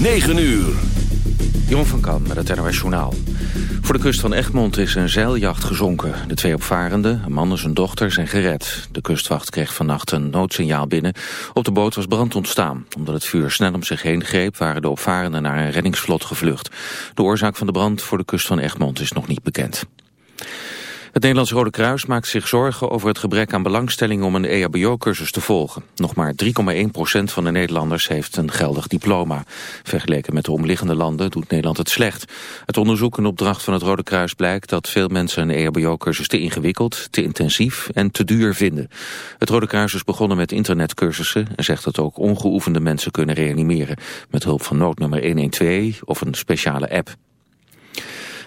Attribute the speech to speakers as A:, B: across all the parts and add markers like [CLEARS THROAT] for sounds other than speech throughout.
A: 9 uur.
B: Jeroen van Kan met het NOS Journaal. Voor de kust van Egmond is een zeiljacht gezonken. De twee opvarenden, een man en zijn dochter, zijn gered. De kustwacht kreeg vannacht een noodsignaal binnen. Op de boot was brand ontstaan. Omdat het vuur snel om zich heen greep... waren de opvarenden naar een reddingsvlot gevlucht. De oorzaak van de brand voor de kust van Egmond is nog niet bekend. Het Nederlands Rode Kruis maakt zich zorgen over het gebrek aan belangstelling om een EHBO-cursus te volgen. Nog maar 3,1% van de Nederlanders heeft een geldig diploma. Vergeleken met de omliggende landen doet Nederland het slecht. Het onderzoek in opdracht van het Rode Kruis blijkt dat veel mensen een EHBO-cursus te ingewikkeld, te intensief en te duur vinden. Het Rode Kruis is begonnen met internetcursussen en zegt dat ook ongeoefende mensen kunnen reanimeren met hulp van noodnummer 112 of een speciale app.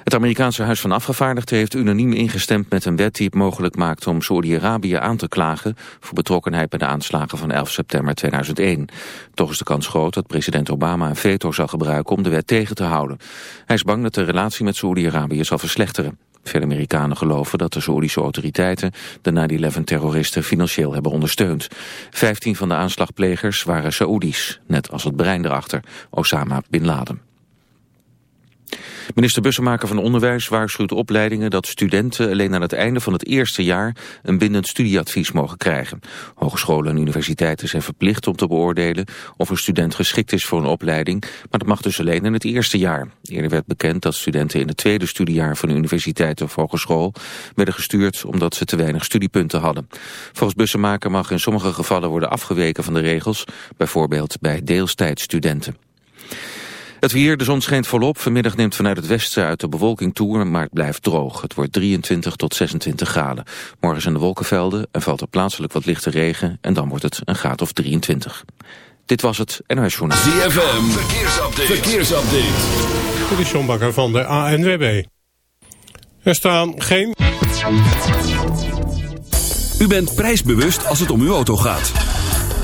B: Het Amerikaanse Huis van Afgevaardigden heeft unaniem ingestemd met een wet die het mogelijk maakt om Saudi-Arabië aan te klagen voor betrokkenheid bij de aanslagen van 11 september 2001. Toch is de kans groot dat president Obama een veto zal gebruiken om de wet tegen te houden. Hij is bang dat de relatie met Saudi-Arabië zal verslechteren. Veel Amerikanen geloven dat de Saoedische autoriteiten de 9-11-terroristen financieel hebben ondersteund. Vijftien van de aanslagplegers waren Saoedi's, net als het brein erachter, Osama Bin Laden. Minister Bussemaker van Onderwijs waarschuwt opleidingen dat studenten alleen aan het einde van het eerste jaar een bindend studieadvies mogen krijgen. Hogescholen en universiteiten zijn verplicht om te beoordelen of een student geschikt is voor een opleiding, maar dat mag dus alleen in het eerste jaar. Eerder werd bekend dat studenten in het tweede studiejaar van de universiteit of hogeschool werden gestuurd omdat ze te weinig studiepunten hadden. Volgens Bussemaker mag in sommige gevallen worden afgeweken van de regels, bijvoorbeeld bij deelstijdstudenten. Het weer, de zon schijnt volop. Vanmiddag neemt vanuit het westen uit de bewolking toe, maar het blijft droog. Het wordt 23 tot 26 graden. Morgen zijn de wolkenvelden en valt er plaatselijk wat lichte regen... en dan wordt het een graad of 23. Dit was het NOS Journaal.
A: ZFM, verkeersupdate. verkeersupdate.
C: Dit is John Bakker van de ANWB. Er staan geen...
A: U bent prijsbewust als het om uw auto gaat.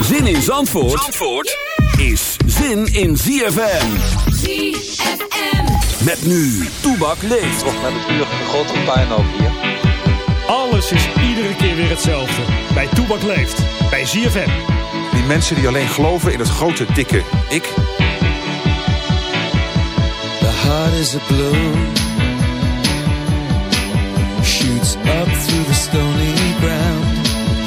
A: Zin in Zandvoort, Zandvoort is zin in ZFM.
D: ZFM.
A: Met nu, Toebak leeft.
E: Toch met het uur van de grote puinhoop hier.
F: Alles is iedere keer weer hetzelfde. Bij Toebak leeft. Bij ZFM.
G: Die mensen die alleen geloven in het grote, dikke ik.
H: The heart is a balloon. Shoots up through the stony.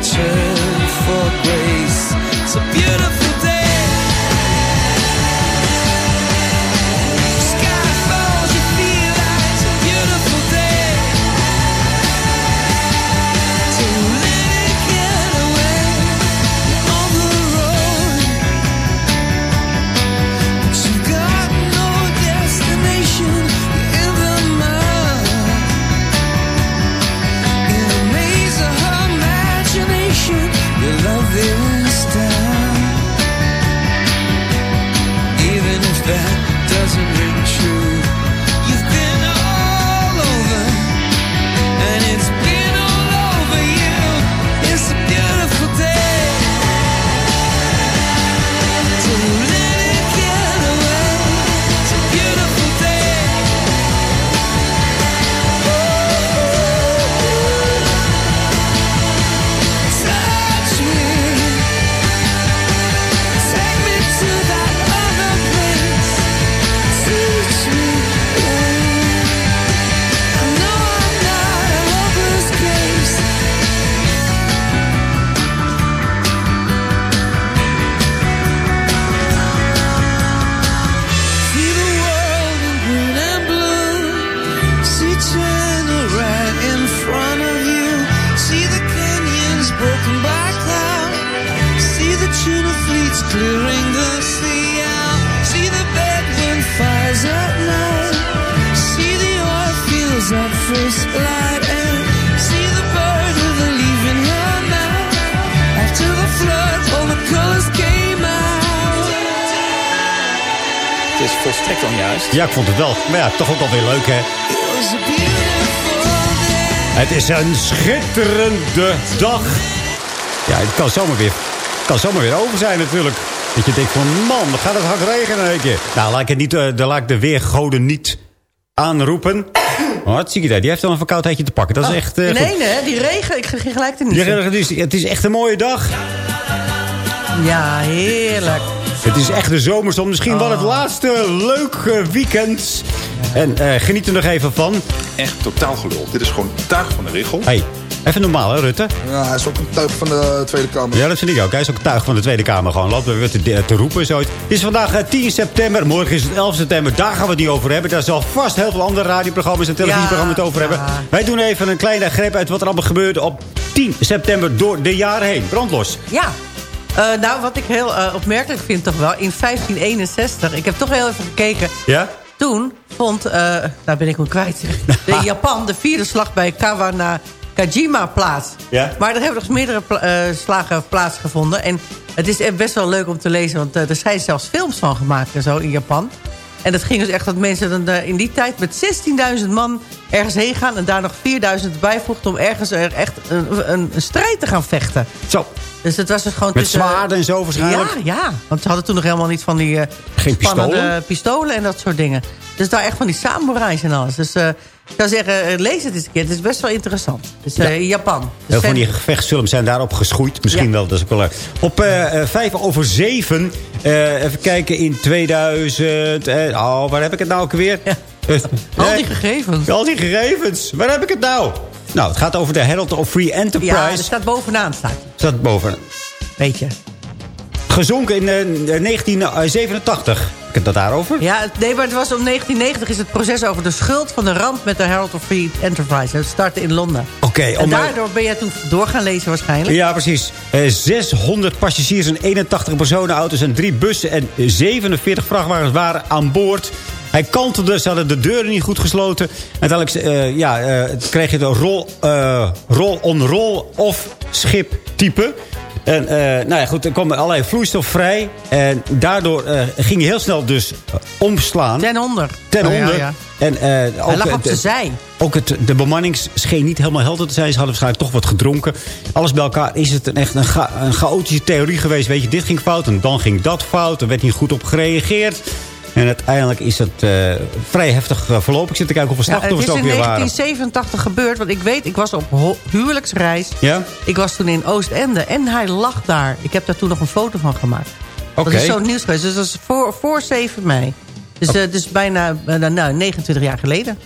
H: in return for grace.
I: Clearing the sea out. See the bedroom fires at night. See the oil fields at first light. And see the bird with a leaf in her mouth. After the flood, all the colors came out.
J: Het is volstrekt onjuist.
K: Ja, ik vond het wel. Maar ja, toch ook alweer leuk, hè?
I: It was a beautiful day.
K: Het is een schitterende dag. Ja, het kan zomaar weer, kan zomaar weer over zijn natuurlijk. Dat je denkt van, man, dan gaat het hard regenen keer. Nou, laat ik, het niet, eh, dan laat ik de weergoden niet aanroepen. [CLEARS THROAT] Oh, wat zie je daar? Die heeft dan een verkoudheidje te pakken. Dat is echt... eh,
L: nee, nee, die regen, ik ging gelijk te
K: Ja,
L: niezen.
K: het, is, het is echt een mooie dag.
L: Ja, heerlijk.
K: Het is echt de zomerzon. Misschien wel het laatste leuke weekend. En eh, geniet er nog even van.
G: Echt totaal gelul. Dit is gewoon tuig van de regel.
K: Hey, even normaal hè, Rutte?
M: Ja, hij is ook een tuig van de Tweede Kamer.
K: Ja, dat vind ik ook. Hij is ook tuig van de Tweede Kamer. Gewoon loopt weer te, te roepen. Zo. Het is vandaag eh, 10 september. Morgen is het 11 september. Daar gaan we het niet over hebben. Daar zal vast heel veel andere radioprogramma's en televisieprogramma's het over
L: Ja.
K: hebben. Wij doen even een kleine greep uit wat er allemaal gebeurde op 10 september door de jaren heen. Brandlos.
L: Ja. Eh, nou, wat ik heel eh, opmerkelijk vind toch wel... in 1561, ik heb toch heel even gekeken...
K: Ja?
L: toen vond, eh nou ben ik hem kwijt, zeg. [LAUGHS] de Japan de vierde slag bij Kawanakajima plaats.
K: Ja.
L: Maar er hebben dus meerdere pla- eh, slagen plaatsgevonden. En het is best wel leuk om te lezen, want eh, er zijn zelfs films van gemaakt en zo in Japan. En dat ging dus echt dat mensen dan, eh, in die tijd met 16.000 man ergens heen gaan... en daar nog 4.000 bijvoegden om ergens er echt een, een, een strijd te gaan vechten.
K: Zo.
L: Dus het was dus gewoon...
K: Met
L: tussen-
K: zwaarden en zo waarschijnlijk.
L: Ja, ja. Want ze hadden toen nog helemaal niet van die... eh,
K: Geen pistolen?
L: pistolen en dat soort dingen. Dus daar echt van die samurais en alles. Dus eh, ik zou zeggen, eh, lees het eens een keer. Het is best wel interessant. Dus eh, in Japan. Dus
K: Heel veel van die gevechtsfilms zijn daarop geschoeid. Misschien
L: Ja.
K: wel, dat is ook wel leuk. Op eh, eh, vijf over zeven. eh, even kijken, in 2000... eh, oh, waar heb ik het nou ook weer? Eh,
L: Al
K: eh,
L: die gegevens.
K: al die gegevens. Waar heb ik het nou? Nou, het gaat over de Herald of Free Enterprise.
L: Ja, er staat bovenaan staat.
K: Staat boven.
L: Weet je.
K: Gezonken in eh, 1987. Ik heb dat daarover?
L: Ja, nee, maar het was om 1990 is het proces over de schuld van de ramp met de Herald of Free Enterprise. Het startte in Londen.
K: Oké,
L: en
K: eh,
L: daardoor ben jij toen door gaan lezen waarschijnlijk.
K: Ja, precies. Eh, 600 passagiers en 81 personenauto's en drie bussen en 47 vrachtwagens waren aan boord. Hij kantelde, ze hadden de deuren niet goed gesloten. Uiteindelijk eh, ja, eh, kreeg je de roll, eh, roll-on-roll-off schip type. En nou ja, goed, er kwam allerlei vloeistof vrij. En daardoor ging hij heel snel dus omslaan.
L: Ten onder.
K: Ten
L: Oh, ja,
K: onder.
L: ja.
K: En, eh,
L: Hij
K: ook,
L: lag op
K: de-
L: zijn zij.
K: ook het, de bemanning scheen niet helemaal helder te zijn. Ze hadden waarschijnlijk toch wat gedronken. Alles bij elkaar is het een, echt een, cha- een chaotische theorie geweest. Weet je, dit ging fout en dan ging dat fout. Er werd niet goed op gereageerd. En uiteindelijk is het eh, vrij heftig eh, verlopen. Ik zit te kijken hoeveel
L: Ja, het
K: slachtoffers
L: is
K: er
L: in
K: ook weer waren.
L: 1987 gebeurd. Want ik weet, ik was op huwelijksreis.
K: Ja?
L: Ik was toen in Oostende en hij lag daar. Ik heb daar toen nog een foto van gemaakt.
K: Oké.
L: Dat is zo nieuws geweest. Dus dat is voor, voor 7 mei. Dus,
K: Oh.
L: eh, dus bijna nou, 29 jaar geleden.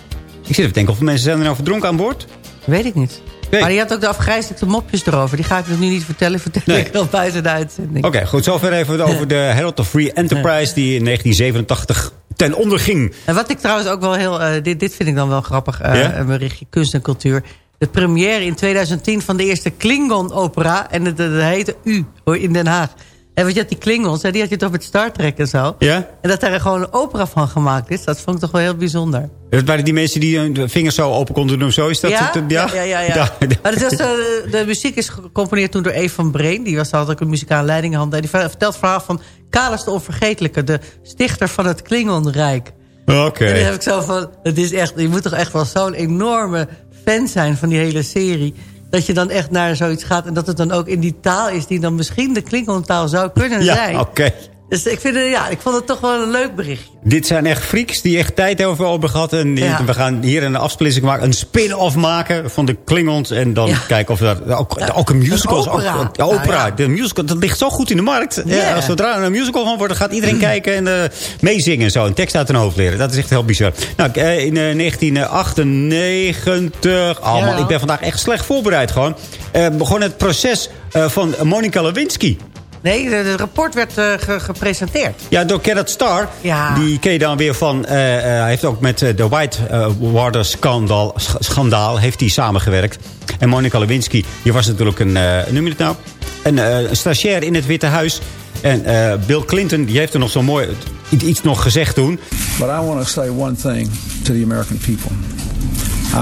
K: Ik zit even te denken, hoeveel mensen zijn er nou verdronken aan boord?
L: Weet ik niet.
K: Nee.
L: Maar die had ook de afgrijzelijkste mopjes erover. Die ga ik dus nu niet vertellen. Vertel
K: Nee.
L: ik wel buiten de uitzending.
K: Oké, goed. Zover even over de Herald of Free Enterprise... die in 1987 ten onder ging.
L: En wat ik trouwens ook wel heel... eh, dit, dit vind ik dan wel grappig.
K: Ja?
L: Een berichtje kunst en cultuur. De première in 2010 van de eerste Klingon-opera. En het, het heette U, in Den Haag. En weet je, dat die Klingons, hè, die had je toch met Star Trek en zo.
K: Ja?
L: En dat daar gewoon een opera van gemaakt is. Dat vond ik toch wel heel bijzonder.
K: Dat waren die mensen die hun vingers zo open konden doen. Zo is dat?
L: ja?
K: het-
L: ja, ja, ja. ja.
K: Ja, [LAUGHS]
L: Maar het was, eh, de muziek is gecomponeerd toen door Eve van Breen. Die was altijd ook een muzikale leidinghand. En die vertelt het verhaal van Kalis de Onvergetelijke. De stichter van het Klingonrijk.
K: Oké.
L: En dan heb ik zo van... Het is echt, je moet toch echt wel zo'n enorme fan zijn van die hele serie. Dat je dan echt naar zoiets gaat. En dat het dan ook in die taal is die dan misschien de Klingon-taal zou kunnen
K: Ja,
L: zijn.
K: oké.
L: Dus ik, vind, ja, ik vond het toch wel een leuk berichtje.
K: Dit zijn echt freaks die echt tijd over hebben gehad. En
L: Ja.
K: we gaan hier een afsplitsing maken. Een spin-off maken van de Klingons. En dan
L: Ja.
K: kijken of er ook, ook een musical is.
L: Een opera.
K: Ook, ja, opera.
L: Nou.
K: De musical, dat ligt zo goed in de markt. Als zodra er een musical van wordt, gaat iedereen [CLEARS THROAT] kijken en eh, meezingen en zo. En tekst uit hun hoofd leren. Dat is echt heel bizar. Nou, eh, in eh, 1998... Oh
L: Ja.
K: man, ik ben vandaag echt slecht voorbereid gewoon. Eh, begon het proces eh, van Monica Lewinsky.
L: Nee, de- het rapport werd eh, ge- gepresenteerd.
K: Ja, door Gerrit Starr.
L: Ja.
K: Die ken je dan weer van... eh, eh, hij heeft ook met de Whitewater schandaal, sch- schandaal heeft hij samengewerkt. En Monica Lewinsky, die was natuurlijk een... eh noem je het nou? Een, eh, stagiair in het Witte Huis. En eh, Bill Clinton, die heeft er nog zo mooi iets nog gezegd toen.
J: But I want to say one thing to the American people.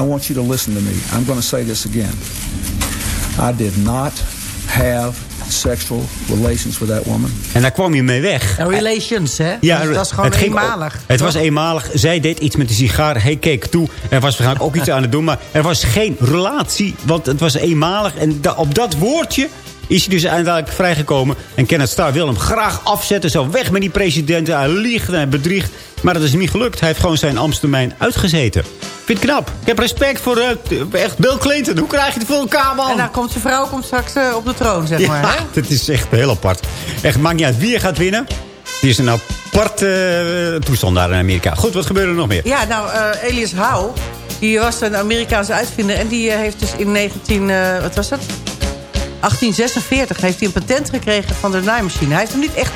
J: I want you to listen to me. I'm going to say this again. I did not have sexual relations with that woman.
K: En daar kwam hij mee weg.
L: Relations, hè?
K: Ja,
L: dat was gewoon
K: het ging-
L: eenmalig.
K: Het was eenmalig. Zij deed iets met de sigaar. Hij keek toe. Er was waarschijnlijk ook iets aan het doen. Maar er was geen relatie. Want het was eenmalig. En da- op dat woordje is hij dus uiteindelijk vrijgekomen. En Kenneth Starr wil hem graag afzetten. Zo weg met die president. Hij liegt en hij bedriegt. Maar dat is niet gelukt. Hij heeft gewoon zijn ambtstermijn uitgezeten. Vind ik knap. Ik heb respect voor eh, echt Bill Clinton. Hoe krijg je het voor elkaar, man?
L: En dan komt zijn vrouw komt straks eh, op de troon, zeg maar.
K: Ja,
L: Hè? [LAUGHS]
K: dat is echt heel apart. Echt, maakt niet uit wie er gaat winnen. Die is een aparte eh, toestand daar in Amerika. Goed, wat gebeurde er nog meer?
L: Ja, nou, Elias Howe, die was een Amerikaanse uitvinder... en die heeft dus in 19... eh, wat was dat? 1846 heeft hij een patent gekregen van de naaimachine. Hij heeft hem niet echt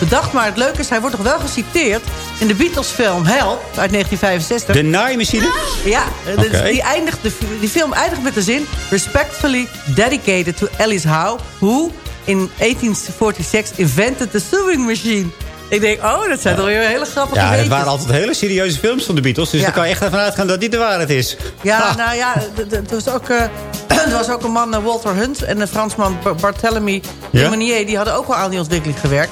L: bedacht, maar het leuke is... hij wordt nog wel geciteerd in de Beatles-film Help uit 1965.
K: De naaimachine?
L: Ja, eh,
K: Oké.
L: die, eindigt, de, die film eindigt met de zin... Respectfully dedicated to Alice Howe... who in 1846 invented the sewing machine. Ik denk, oh, dat zijn toch weer hele grappige
K: Ja,
L: weetjes.
K: waren altijd hele serieuze films van de Beatles. Dus
L: Ja.
K: daar kan je echt ervan uitgaan dat dit de waarheid is.
L: Ja, nou ja, er was ook, eh, [CLEARS THROAT] er was ook een man, eh, Walter Hunt... en een Fransman, Bar- Barthélemy
K: Ja?
L: Lemonnier... die hadden ook wel aan die ontwikkeling gewerkt.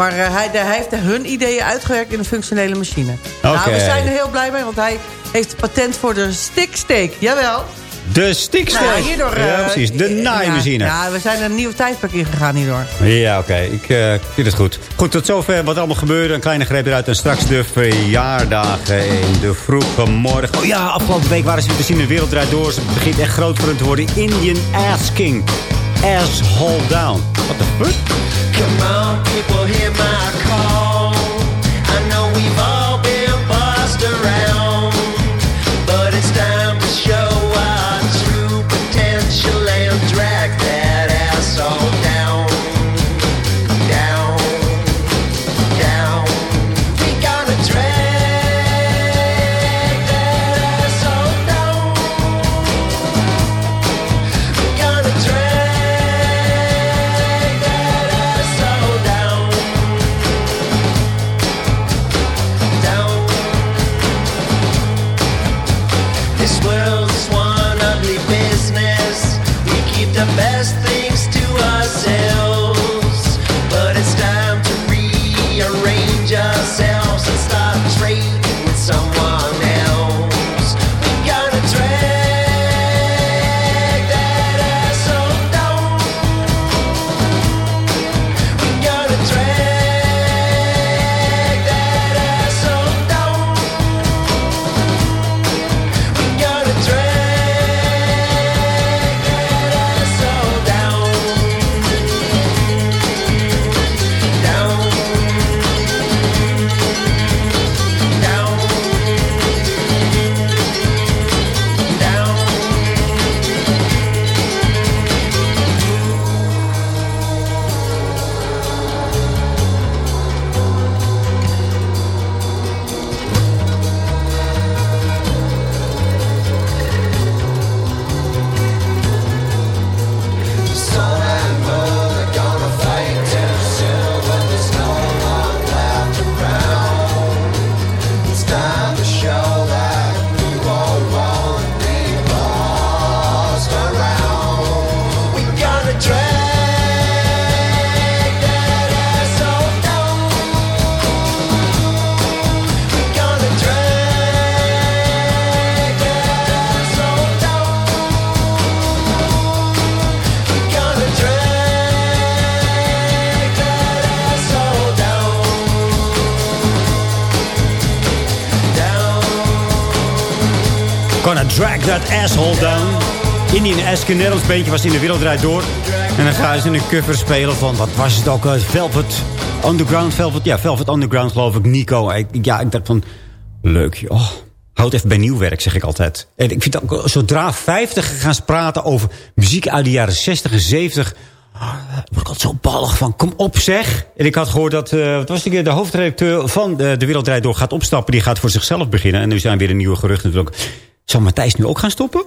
L: Maar eh, hij, hij heeft hun ideeën uitgewerkt in een functionele machine. Nou, we zijn er heel blij mee, want hij heeft patent voor de sticksteak. Jawel.
K: De stiksteek.
L: Nou, hierdoor,
K: ja,
L: eh,
K: precies. De
L: ja,
K: naaimachine. Ja,
L: Ja, we zijn een nieuw tijdperk ingegaan hierdoor.
K: oké. Ik eh, vind het goed. Goed, tot zover wat allemaal gebeurde. Een kleine greep eruit. En straks de verjaardagen in de vroege morgen. Oh ja, afgelopen week waren ze weer te zien in de wereld draait door. Ze begint echt groot voor hun te worden. Indian Ass King. Ass Hold Down. What the fuck?
I: Come on, people, hear my call. Gonna drag that
K: asshole down. Indian Nederlands beentje was in de wereld door. En dan gaan ze een cover spelen van, wat was het ook? eh, Velvet Underground, Velvet, ja, Velvet Underground geloof ik, Nico. Ja, ik dacht van, leuk joh. Oh, houd even bij nieuw werk, zeg ik altijd. En ik vind ook, zodra 50 gaan praten over muziek uit de jaren 60 en 70... ah, word ik altijd zo ballig van. Kom op zeg. En ik had gehoord dat eh, wat was die, de hoofdredacteur van de, de Wereld Draait Door gaat opstappen. Die gaat voor zichzelf beginnen. En nu zijn weer nieuwe geruchten natuurlijk. Zal Matthijs nu ook gaan stoppen?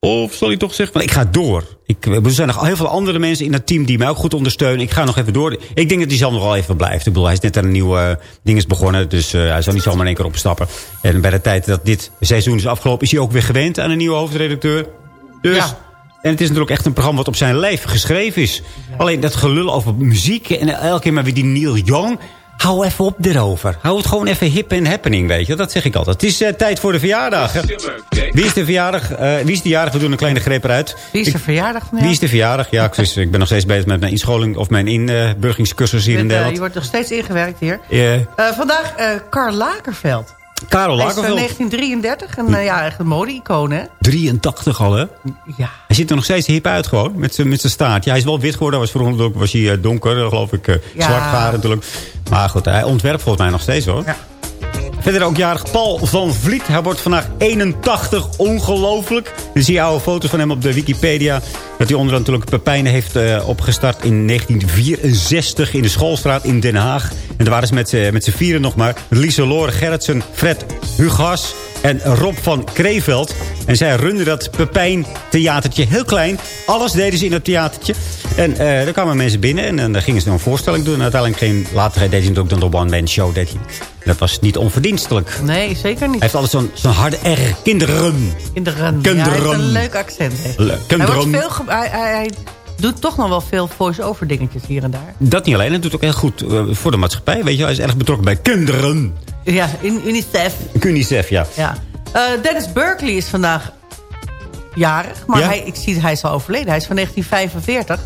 K: Of zal hij toch zeggen, van, ik ga door. Ik, er zijn nog heel veel andere mensen in dat team die mij ook goed ondersteunen. Ik ga nog even door. Ik denk dat hij zelf nog wel even blijft. Ik bedoel, hij is net aan een nieuwe uh, ding is begonnen. Dus uh, hij zal niet zomaar in één keer opstappen. En bij de tijd dat dit seizoen is afgelopen... is hij ook weer gewend aan een nieuwe hoofdredacteur. Dus... Ja. En het is natuurlijk echt een programma wat op zijn lijf geschreven is. Ja. Alleen dat gelul over muziek en elke keer maar weer die Neil Young... Hou even op erover. Hou het gewoon even hip en happening, weet je. Dat zeg ik altijd. Het is uh, tijd voor de verjaardag. Wie is de verjaardag? Uh, wie is de jarig? We doen een kleine greep eruit.
L: Wie is de verjaardag van
K: Wie is de verjaardag? Ja, ik, ik ben nog steeds bezig met mijn inscholing of mijn inburgingscursus hier in Nederland.
L: je wordt nog steeds ingewerkt hier. Uh, vandaag Karl Lagerveld.
K: Karel.
L: Hij is van 1933. Een, uh, ja, echt een mode-icoon, hè?
K: 83 al, hè?
L: Ja.
K: Hij ziet er nog steeds hip uit, gewoon. Met zijn staart. Ja, hij is wel wit geworden. Was vroeger was hij uh, donker, geloof ik. Ja. Zwart haar natuurlijk. Maar goed, hij ontwerpt volgens mij nog steeds, hoor. Ja. Verder ook jarig Paul van Vliet. Hij wordt vandaag 81. Ongelooflijk. Dan zie je oude foto's van hem op de Wikipedia. Dat hij onder natuurlijk Pepijnen heeft uh, opgestart in 1964 in de schoolstraat in Den Haag. En daar waren ze met, met z'n vieren nog maar. Lore Gerritsen, Fred Hugas en Rob van Kreeveld. En zij runden dat Pepijn theatertje heel klein. Alles deden ze in het theatertje. En uh, daar kwamen mensen binnen en, en dan gingen ze een voorstelling doen. En uiteindelijk geen, later deed hij ook dan de one-man show. Deed hij. Dat was niet onverdienstelijk.
L: Nee, zeker niet.
K: Hij heeft altijd zo'n zo'n harde R. Kinderen.
L: Kinderen. Kinderen. Ja, hij heeft een leuk accent. Le hij, wordt veel hij, hij, hij, doet toch nog wel veel voice-over dingetjes hier en daar.
K: Dat niet alleen. Hij doet ook heel goed uh, voor de maatschappij. Weet je, hij is erg betrokken bij kinderen.
L: Ja, in UNICEF.
K: UNICEF, ja.
L: ja. Uh, Dennis Berkeley is vandaag jarig. Maar ja? hij, ik zie, hij is al overleden. Hij is van 1945.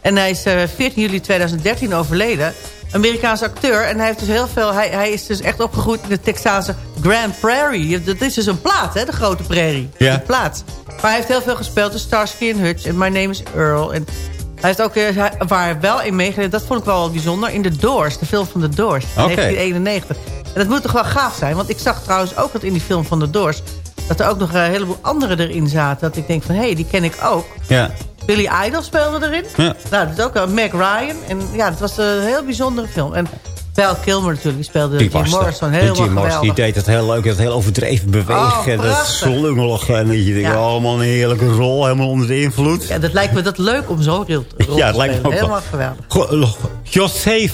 L: En hij is uh, 14 juli 2013 overleden. Amerikaanse acteur. En hij, heeft dus heel veel, hij, hij is dus echt opgegroeid in de Texaanse Grand Prairie. Dat is dus een plaat, hè, de grote prairie.
K: Ja.
L: Een plaats. Maar hij heeft heel veel gespeeld. De Starsky and Hutch en My Name is Earl. En hij heeft ook, eh, waar wel in meegeleerd, dat vond ik wel bijzonder, in The Doors. De film van The Doors,
K: okay.
L: 1991. En dat moet toch wel gaaf zijn. Want ik zag trouwens ook dat in die film van The Doors... dat er ook nog een heleboel anderen erin zaten. Dat ik denk van, hé, hey, die ken ik ook.
K: Ja.
L: Billy Idol speelde erin.
K: Ja.
L: Nou, dat is ook uh, Meg Ryan. En ja, het was een heel bijzondere film. En Val Kilmer natuurlijk, die speelde die Jim Morrison. Heel
K: Jim Morrison, die deed het heel leuk. Het heel overdreven bewegen.
L: Oh,
K: en dat slungelig. En je denkt, ja. oh man, een heerlijke rol. Helemaal onder de invloed.
L: Ja, dat lijkt me dat leuk om zo'n rol te [LAUGHS]
K: Ja, het lijkt me ook
L: Helemaal geweldig.
K: José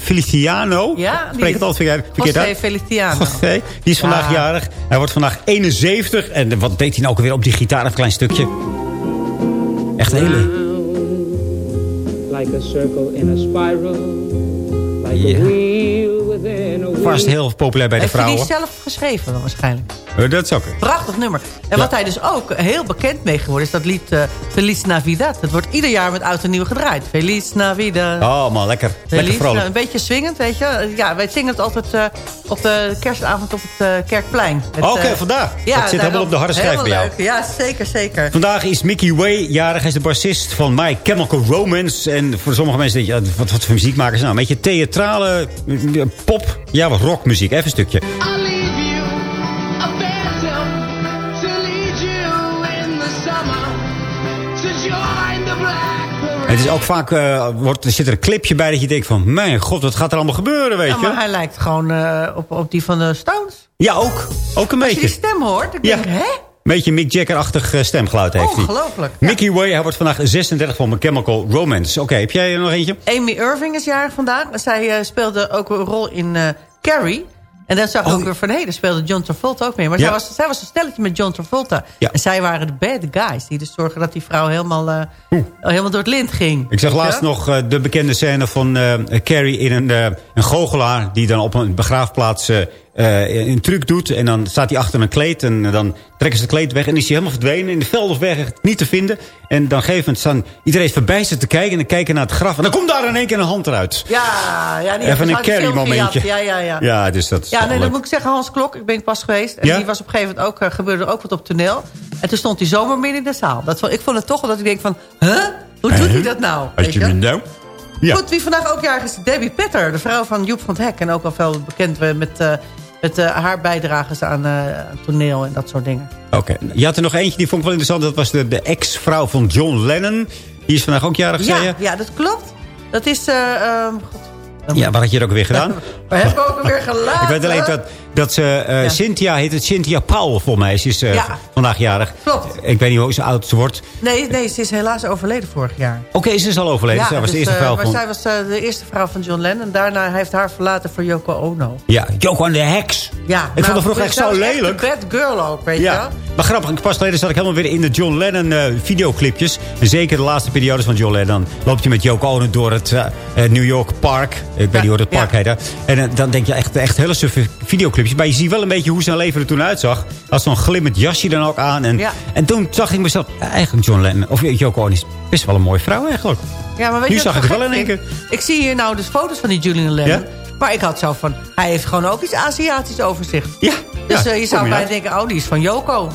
K: Feliciano.
L: Ja,
K: Spreek het altijd verkeerd
L: José
K: uit.
L: Feliciano.
K: José, die is vandaag ja. jarig. Hij wordt vandaag 71. En wat deed hij nou ook weer op die gitaar? Een klein stukje. Echt een hele...
N: Like a circle in a spiral. Like
K: Vast heel populair bij de
L: Heeft hij
K: vrouwen.
L: die zelf geschreven dan waarschijnlijk?
K: Uh, dat is ook.
L: Prachtig nummer. En
K: Ja.
L: wat hij dus ook heel bekend mee geworden is... dat lied uh, Feliz Navidad. Dat wordt ieder jaar met oud en nieuw gedraaid. Feliz Navidad.
K: Oh man, lekker. Lekker
L: Feliz,
K: vrolijk.
L: uh, een beetje swingend, weet je. Ja, wij zingen het altijd uh, op de kerstavond op het Kerkplein. Met,
K: Oké, okay, vandaar.
L: Ja,
K: dat zit helemaal op de harde schijf bij jou.
L: Leuk. Ja, zeker, zeker.
K: Vandaag is Mickey Way jarig. Hij is de bassist van My Chemical Romance. En voor sommige mensen denk je, wat, wat voor muziek maken ze nou? Een beetje theatrale eh, pop. Ja, wat rockmuziek. Even een stukje. Het is ook vaak, uh, wordt, er zit er een clipje bij dat je denkt van... mijn god, wat gaat er allemaal gebeuren, weet
L: ja,
K: je?
L: maar hij lijkt gewoon uh, op, op die van de Stones.
K: Ja, ook. Ook een
L: Als
K: beetje.
L: je die stem hoort, dan
K: Ja.
L: denk ik, hè?
K: Een beetje Mick Jagger-achtig uh, stemgeluid heeft hij.
L: Ongelooflijk. Ja.
K: Mickey Way, hij wordt vandaag 36 van Chemical Romance. Oké, heb jij er nog eentje?
L: Amy Irving is jarig vandaag. Zij uh, speelde ook een rol in uh, Carrie. En dan zag ik
K: Oh.
L: ook weer van, hé, daar speelde John Travolta ook mee. Maar
K: Ja.
L: zij, was, zij was een stelletje met John Travolta.
K: Ja.
L: En zij waren de bad guys. Die dus zorgen dat die vrouw helemaal, uh, helemaal door het lint ging.
K: Ik zag laatst nog uh, de bekende scène van uh, Carrie in een, een goochelaar... die dan op een begraafplaats uh, een truc doet. En dan staat hij achter een kleed en dan trekken ze het kleed weg... en is hij helemaal verdwenen in de veld of weg, niet te vinden. En dan geven het staan iedereen is verbijsterd te kijken... en dan kijken naar het graf. En dan komt daar in één keer een hand eruit.
L: Ja, ja die
K: Even een Carrie-momentje.
L: gejat. Ja, ja, ja.
K: Ja, dus dat
L: Ja, nee,
K: leuk.
L: dan moet ik zeggen, Hans Klok, ik ben pas geweest. En
K: Ja?
L: die was op een gegeven moment ook, uh, gebeurde er ook wat op toneel. En toen stond hij zomaar midden in de zaal. Dat, vond- ik vond het toch wel dat ik denk van, huh? Hoe doet hij dat nou? Weet
K: je nou? Ja.
L: Goed, wie vandaag ook jarig is, Debbie Petter. De vrouw van Joep van het Hek. En ook al veel bekend eh, met, uh, met uh, haar bijdrages aan uh, toneel en dat soort dingen.
K: Oké. Je had er nog eentje, die vond ik wel interessant. Dat was de, de ex-vrouw van John Lennon. Die is vandaag ook jarig, zei
L: Ja,
K: je?
L: ja, dat klopt. Dat is... Um, God,
K: Ja, wat had je er ook weer gedaan? [LAUGHS]
L: Maar heb ik ook weer gelaten.
K: Ik weet alleen dat, dat ze... eh,
L: Ja.
K: Cynthia heet het Cynthia Powell, volgens mij. Ze is eh,
L: Ja.
K: vandaag jarig.
L: Klopt.
K: Ik weet niet hoe ze oud ze wordt.
L: Nee, nee, ze is helaas overleden vorig jaar.
K: Oké, ze is al overleden. zij was de
L: dus,
K: eerste
L: eh,
K: vrouw
L: maar
K: van...
L: zij was de eerste vrouw van John Lennon. Daarna heeft haar verlaten voor Yoko Ono.
K: Ja, Joko en de Heks.
L: Ja,
K: Ik vond haar vroeger echt
L: zij
K: zo lelijk.
L: een bad girl ook, weet je
K: Ja,
L: wel.
K: maar grappig. Pas geleden zat ik helemaal weer in de John Lennon videoclipjes. En zeker de laatste periodes van John Lennon. loopt hij met Yoko Ono door het New York Park. Ik weet niet hoe het park heet. En eh, dan denk je echt, echt hele suffe videoclipjes. Maar je ziet wel een beetje hoe zijn leven er toen uitzag. Als zo'n glimmend jasje dan ook aan. En,
L: Ja.
K: en toen zag ik mezelf, eh, eigenlijk John Lennon, of Yoko Ono is best wel een mooie vrouw eigenlijk.
L: Ja, maar weet
K: Nu
L: je
K: zag ik het wel in één
L: vind? Ik zie hier nou dus foto's van die Julian Lennon. Maar ik had zo van, hij heeft gewoon ook iets Aziatisch over zich.
K: Ja.
L: Dus
K: ja,
L: eh, je zou bijna denken, oh, die is van Yoko.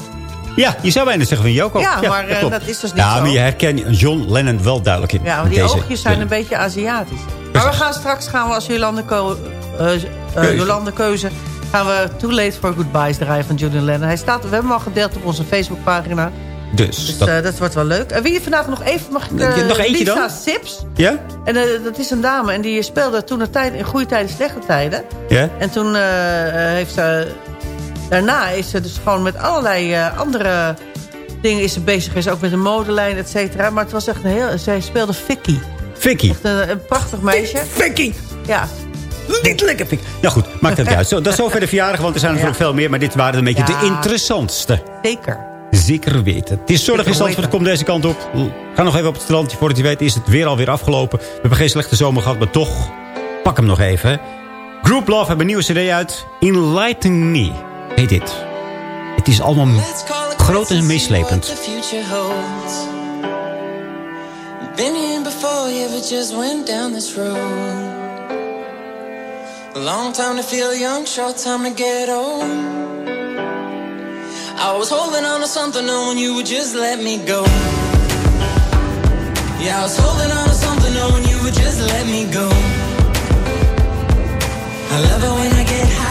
K: Ja, je zou bijna zeggen van Yoko.
L: Ja, maar, eh,
K: klopt.
L: dat is dus niet
K: ja,
L: zo.
K: maar je herkent John Lennon wel duidelijk in
L: Ja,
K: in
L: die
K: deze
L: oogjes zijn een beetje Aziatisch. Maar we gaan straks gaan we als Jolande, Ko eh, eh,
K: Keuze.
L: Jolande Keuze... gaan we Too Late for Goodbyes draaien van Julian Lennon. Hij staat, we hebben hem al gedeeld op onze Facebookpagina.
K: Dus,
L: Dus
K: dat,
L: dat, dat wordt wel leuk. En wie je vandaag nog even mag ik... eh,
K: Nog eentje
L: Lisa
K: dan?
L: Sips.
K: ja?
L: En eh, dat is een dame. En die speelde toen de tijd in goede tijden, slechte tijden.
K: Ja?
L: En toen eh, eh, heeft ze... Daarna is ze dus gewoon met allerlei eh, andere dingen is ze bezig. Is ook met een modelijn, et cetera. Maar het was echt een heel... Zij speelde Vicky.
K: Vicky.
L: Echt een, een prachtig meisje.
K: Vicky!
L: Ja.
K: Niet lekker, Vicky. Nou goed, maakt het uit. Zo, dat is zover de verjaardag, want er zijn natuurlijk veel meer. Maar dit waren een beetje
L: Ja.
K: de interessantste.
L: Zeker.
K: Zeker weten. Het is zorg in Zandvoort, kom deze kant op. Ga nog even op het strandje. Voordat je weet is het weer alweer afgelopen. We hebben geen slechte zomer gehad, maar toch... Pak hem nog even. Group Love hebben een nieuwe cd uit. Enlighten Me heet dit. Het is allemaal groot en
O: holds. Been here before, yeah, but just went down this road. Long time to feel young, short time to get old. I was holding on to something, knowing you would just let me go. Yeah, I was holding on to something, knowing you would just let me go. I love it when I get high,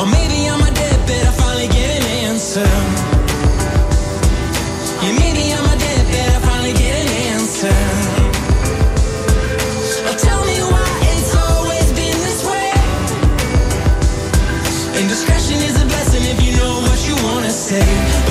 O: Or maybe I finally get an answer. Yeah, maybe I finally get an answer. Tell me why it's always been this way. Indiscretion is a blessing if you know what you wanna say.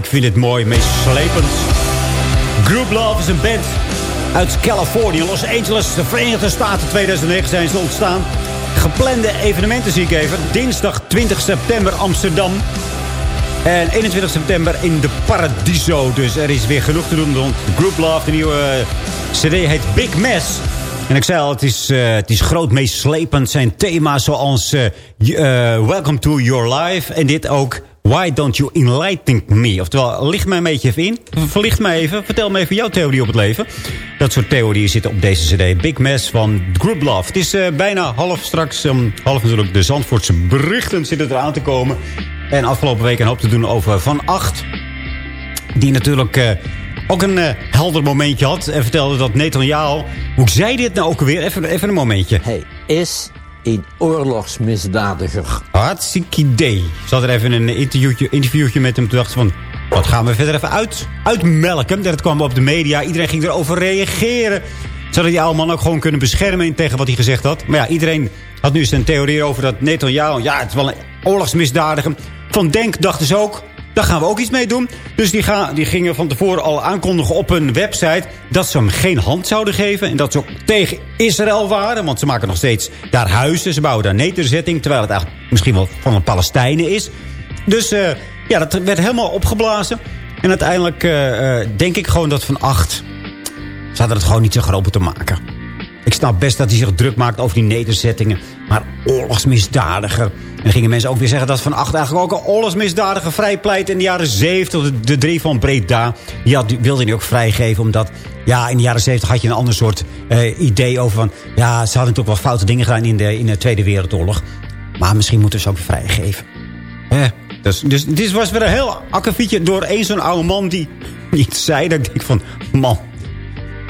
K: Ik vind het mooi, meeslepend. Group Love is een band uit Californië, Los Angeles, de Verenigde Staten. 2009 zijn ze ontstaan. Geplande evenementen zie ik even. Dinsdag 20 september Amsterdam. En 21 september in de Paradiso. Dus er is weer genoeg te doen. Want Group Love, de nieuwe eh, cd, heet Big Mess. En ik zei al, het is, eh, het is groot meeslepend. Zijn thema's zoals eh, Welcome to Your Life. En dit ook Why Don't You Enlighten Me? Oftewel, licht mij een beetje even in. Verlicht mij even. Vertel me even jouw theorie op het leven. Dat soort theorieën zitten op deze cd. Big Mess van Group Love. Het is eh, bijna half straks. Half natuurlijk de Zandvoortse berichten zitten eraan te komen. En afgelopen week een hoop te doen over Van Acht. Die natuurlijk eh, ook een eh, helder momentje had. En vertelde dat Netanyahu... Hoe zei dit nou ook alweer? Even, even een momentje.
P: Hij is een oorlogsmisdadiger.
K: Hartstikke idee. Ik zat er even een interviewtje, interviewtje met hem. Toen dacht ze van... Wat gaan we verder even uit, uitmelken? Dat kwam op de media. Iedereen ging erover reageren. Zodat die oude man ook gewoon kunnen beschermen tegen wat hij gezegd had. Maar ja, iedereen had nu zijn theorie over dat Netanyahu... Ja, het is wel een oorlogsmisdadiger. Van Denk dachten ze ook... Daar gaan we ook iets mee doen. Dus die, gaan, die gingen van tevoren al aankondigen op hun website... dat ze hem geen hand zouden geven. En dat ze ook tegen Israël waren. Want ze maken nog steeds daar huizen. Ze bouwen daar nederzetting. Terwijl het eigenlijk misschien wel van de Palestijnen is. Dus eh, ja, dat werd helemaal opgeblazen. En uiteindelijk eh, eh, denk ik gewoon dat Van Acht... ze hadden het gewoon niet zo groot te maken. Ik snap best dat hij zich druk maakt over die nederzettingen. Maar oorlogsmisdadiger. En gingen mensen ook weer zeggen dat Van Acht eigenlijk ook een oorlogsmisdadiger vrijpleit in de jaren 70. De, de drie van Breda. Die, had, wilde hij ook vrijgeven omdat... Ja, in de jaren 70 had je een ander soort eh, idee over van... Ja, ze hadden natuurlijk wel foute dingen gedaan in de, in de Tweede Wereldoorlog. Maar misschien moeten ze ook vrijgeven. Eh, dus, dus dit was weer een heel akkefietje door één zo'n oude man die iets zei. Dat ik van, man,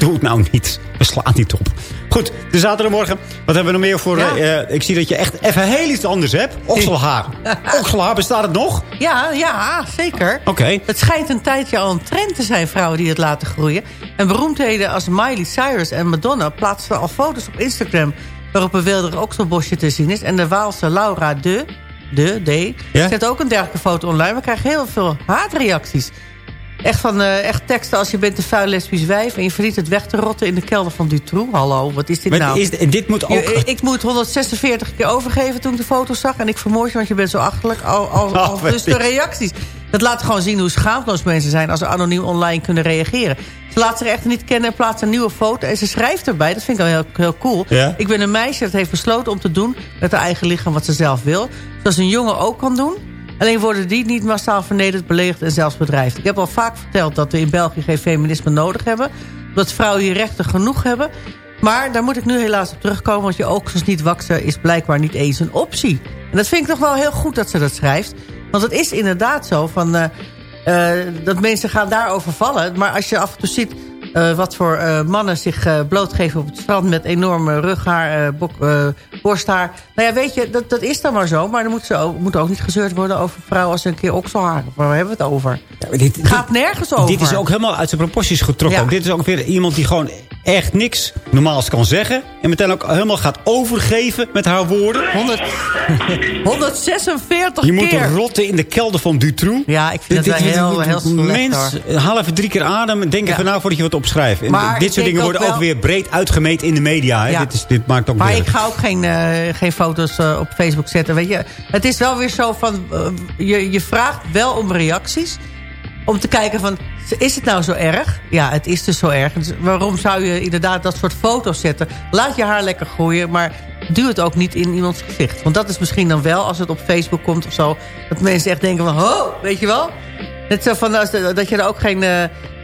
K: doe het nou niet. We slaan niet op. Goed, de zaterdagmorgen. Wat hebben we nog meer voor...
L: Ja.
K: eh, ik zie dat je echt even heel iets anders hebt. Okselhaar. [LAUGHS] Okselhaar, bestaat het nog?
L: Ja, ja, zeker.
K: Oké.
L: Het schijnt een tijdje al een trend te zijn, vrouwen die het laten groeien. En beroemdheden als Miley Cyrus en Madonna plaatsten al foto's op Instagram... waarop een wilder okselbosje te zien is. En de Waalse Laura de, de, D,
K: Ja?
L: zet ook een dergelijke foto online. We krijgen heel veel haatreacties. Echt, van, eh, echt teksten als je bent een vuil lesbisch wijf... en je verdient het weg te rotten in de kelder van Dutroux. Hallo, wat is dit
K: Maar
L: nou?
K: is, dit moet ook...
L: Je- ik moet 146 keer overgeven toen ik de foto's zag. En ik vermoord je, want je bent zo achterlijk. Al, al, [LAUGHS] al
K: Oh, weet
L: dus de reacties. Dat laat gewoon zien hoe schaamteloos mensen zijn... als ze anoniem online kunnen reageren. Ze laat zich echt niet kennen en plaatst een nieuwe foto. En ze schrijft erbij, dat vind ik al heel, heel cool.
K: Ja?
L: Ik ben een meisje dat heeft besloten om te doen... met haar eigen lichaam wat ze zelf wil. Zoals een jongen ook kan doen. Alleen worden die niet massaal vernederd, beledigd en zelfs bedreigd. Ik heb al vaak verteld dat we in België geen feminisme nodig hebben. Dat vrouwen hier rechten genoeg hebben. Maar daar moet ik nu helaas op terugkomen... want je oogstens niet waksen is blijkbaar niet eens een optie. En dat vind ik nog wel heel goed dat ze dat schrijft. Want het is inderdaad zo van... eh, eh, dat mensen gaan daarover vallen. Maar als je af en toe ziet... eh, wat voor eh, mannen zich eh, blootgeven op het strand... met enorme rughaar, bok, borsthaar. Nou ja, weet je, dat, dat is dan maar zo. Maar er moet, ze ook, moet ook niet gezeurd worden over vrouwen... als ze een keer okselhaar hebben. Waar hebben we het over?
K: dit,
L: Het gaat nergens over.
K: Dit is ook helemaal uit zijn proporties getrokken.
L: Ja.
K: Dit is ook weer iemand die gewoon echt niks normaals kan zeggen. En meteen ook helemaal gaat overgeven met haar woorden.
L: 100, 146 [LAUGHS]
K: Je moet
L: keer.
K: rotten in de kelder van Dutroux.
L: Ja, ik vind
K: Dit- dit-
L: heel, heel slecht,
K: Mens, even drie keer adem. en Denk even na voordat je wat opschrijft. En
L: Maar
K: dit soort dingen worden
L: ook
K: weer breed uitgemeten in de media. Hè?
L: Ja.
K: Dit, is, dit maakt ook
L: Maar
K: weer...
L: ik ga ook geen, eh, geen foto's eh, op Facebook zetten. Weet je, het is wel weer zo van... eh, je, je vraagt wel om reacties. Om te kijken van... Is het nou zo erg? Ja, het is dus zo erg. Dus waarom zou je inderdaad dat soort foto's zetten? Laat je haar lekker groeien, maar duw het ook niet in iemands gezicht. Want dat is misschien dan wel, als het op Facebook komt of zo... dat mensen echt denken van, oh, weet je wel? Net zo van, dat je er ook geen...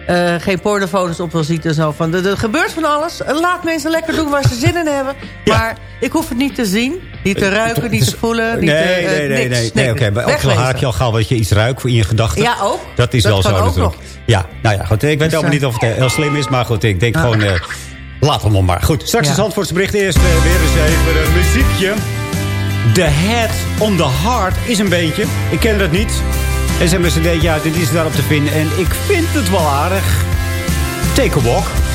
L: eh, eh, geen pornofoto's op wil zien en zo. Van, er, er gebeurt van alles. Laat mensen lekker doen waar ze zin in hebben. Maar ik hoef het niet te zien, niet te ruiken, niet te voelen. Niet
K: Nee,
L: te, eh,
K: nee, nee,
L: niks,
K: nee. Oké,
L: Wegwezen.
K: Okselhaar heb je al gauw dat je iets ruikt in je gedachten.
L: Ja, ook.
K: Dat is
L: Dat
K: wel
L: kan
K: zo
L: ook
K: natuurlijk.
L: nog.
K: Ja, nou ja, goed. Ik weet
L: Dus,
K: helemaal
L: eh,
K: niet of het eh, heel slim is, maar goed, ik denk
L: Ah.
K: gewoon... eh laat hem maar. Goed, straks
L: Ja.
K: het Zandvoortse bericht. Eerst eh, weer eens even een muziekje. The Head on the Heart is een beentje. Ik ken dat niet. En ze hebben een cd'tje uit en die is daarop te vinden. En ik vind het wel aardig. Take a walk.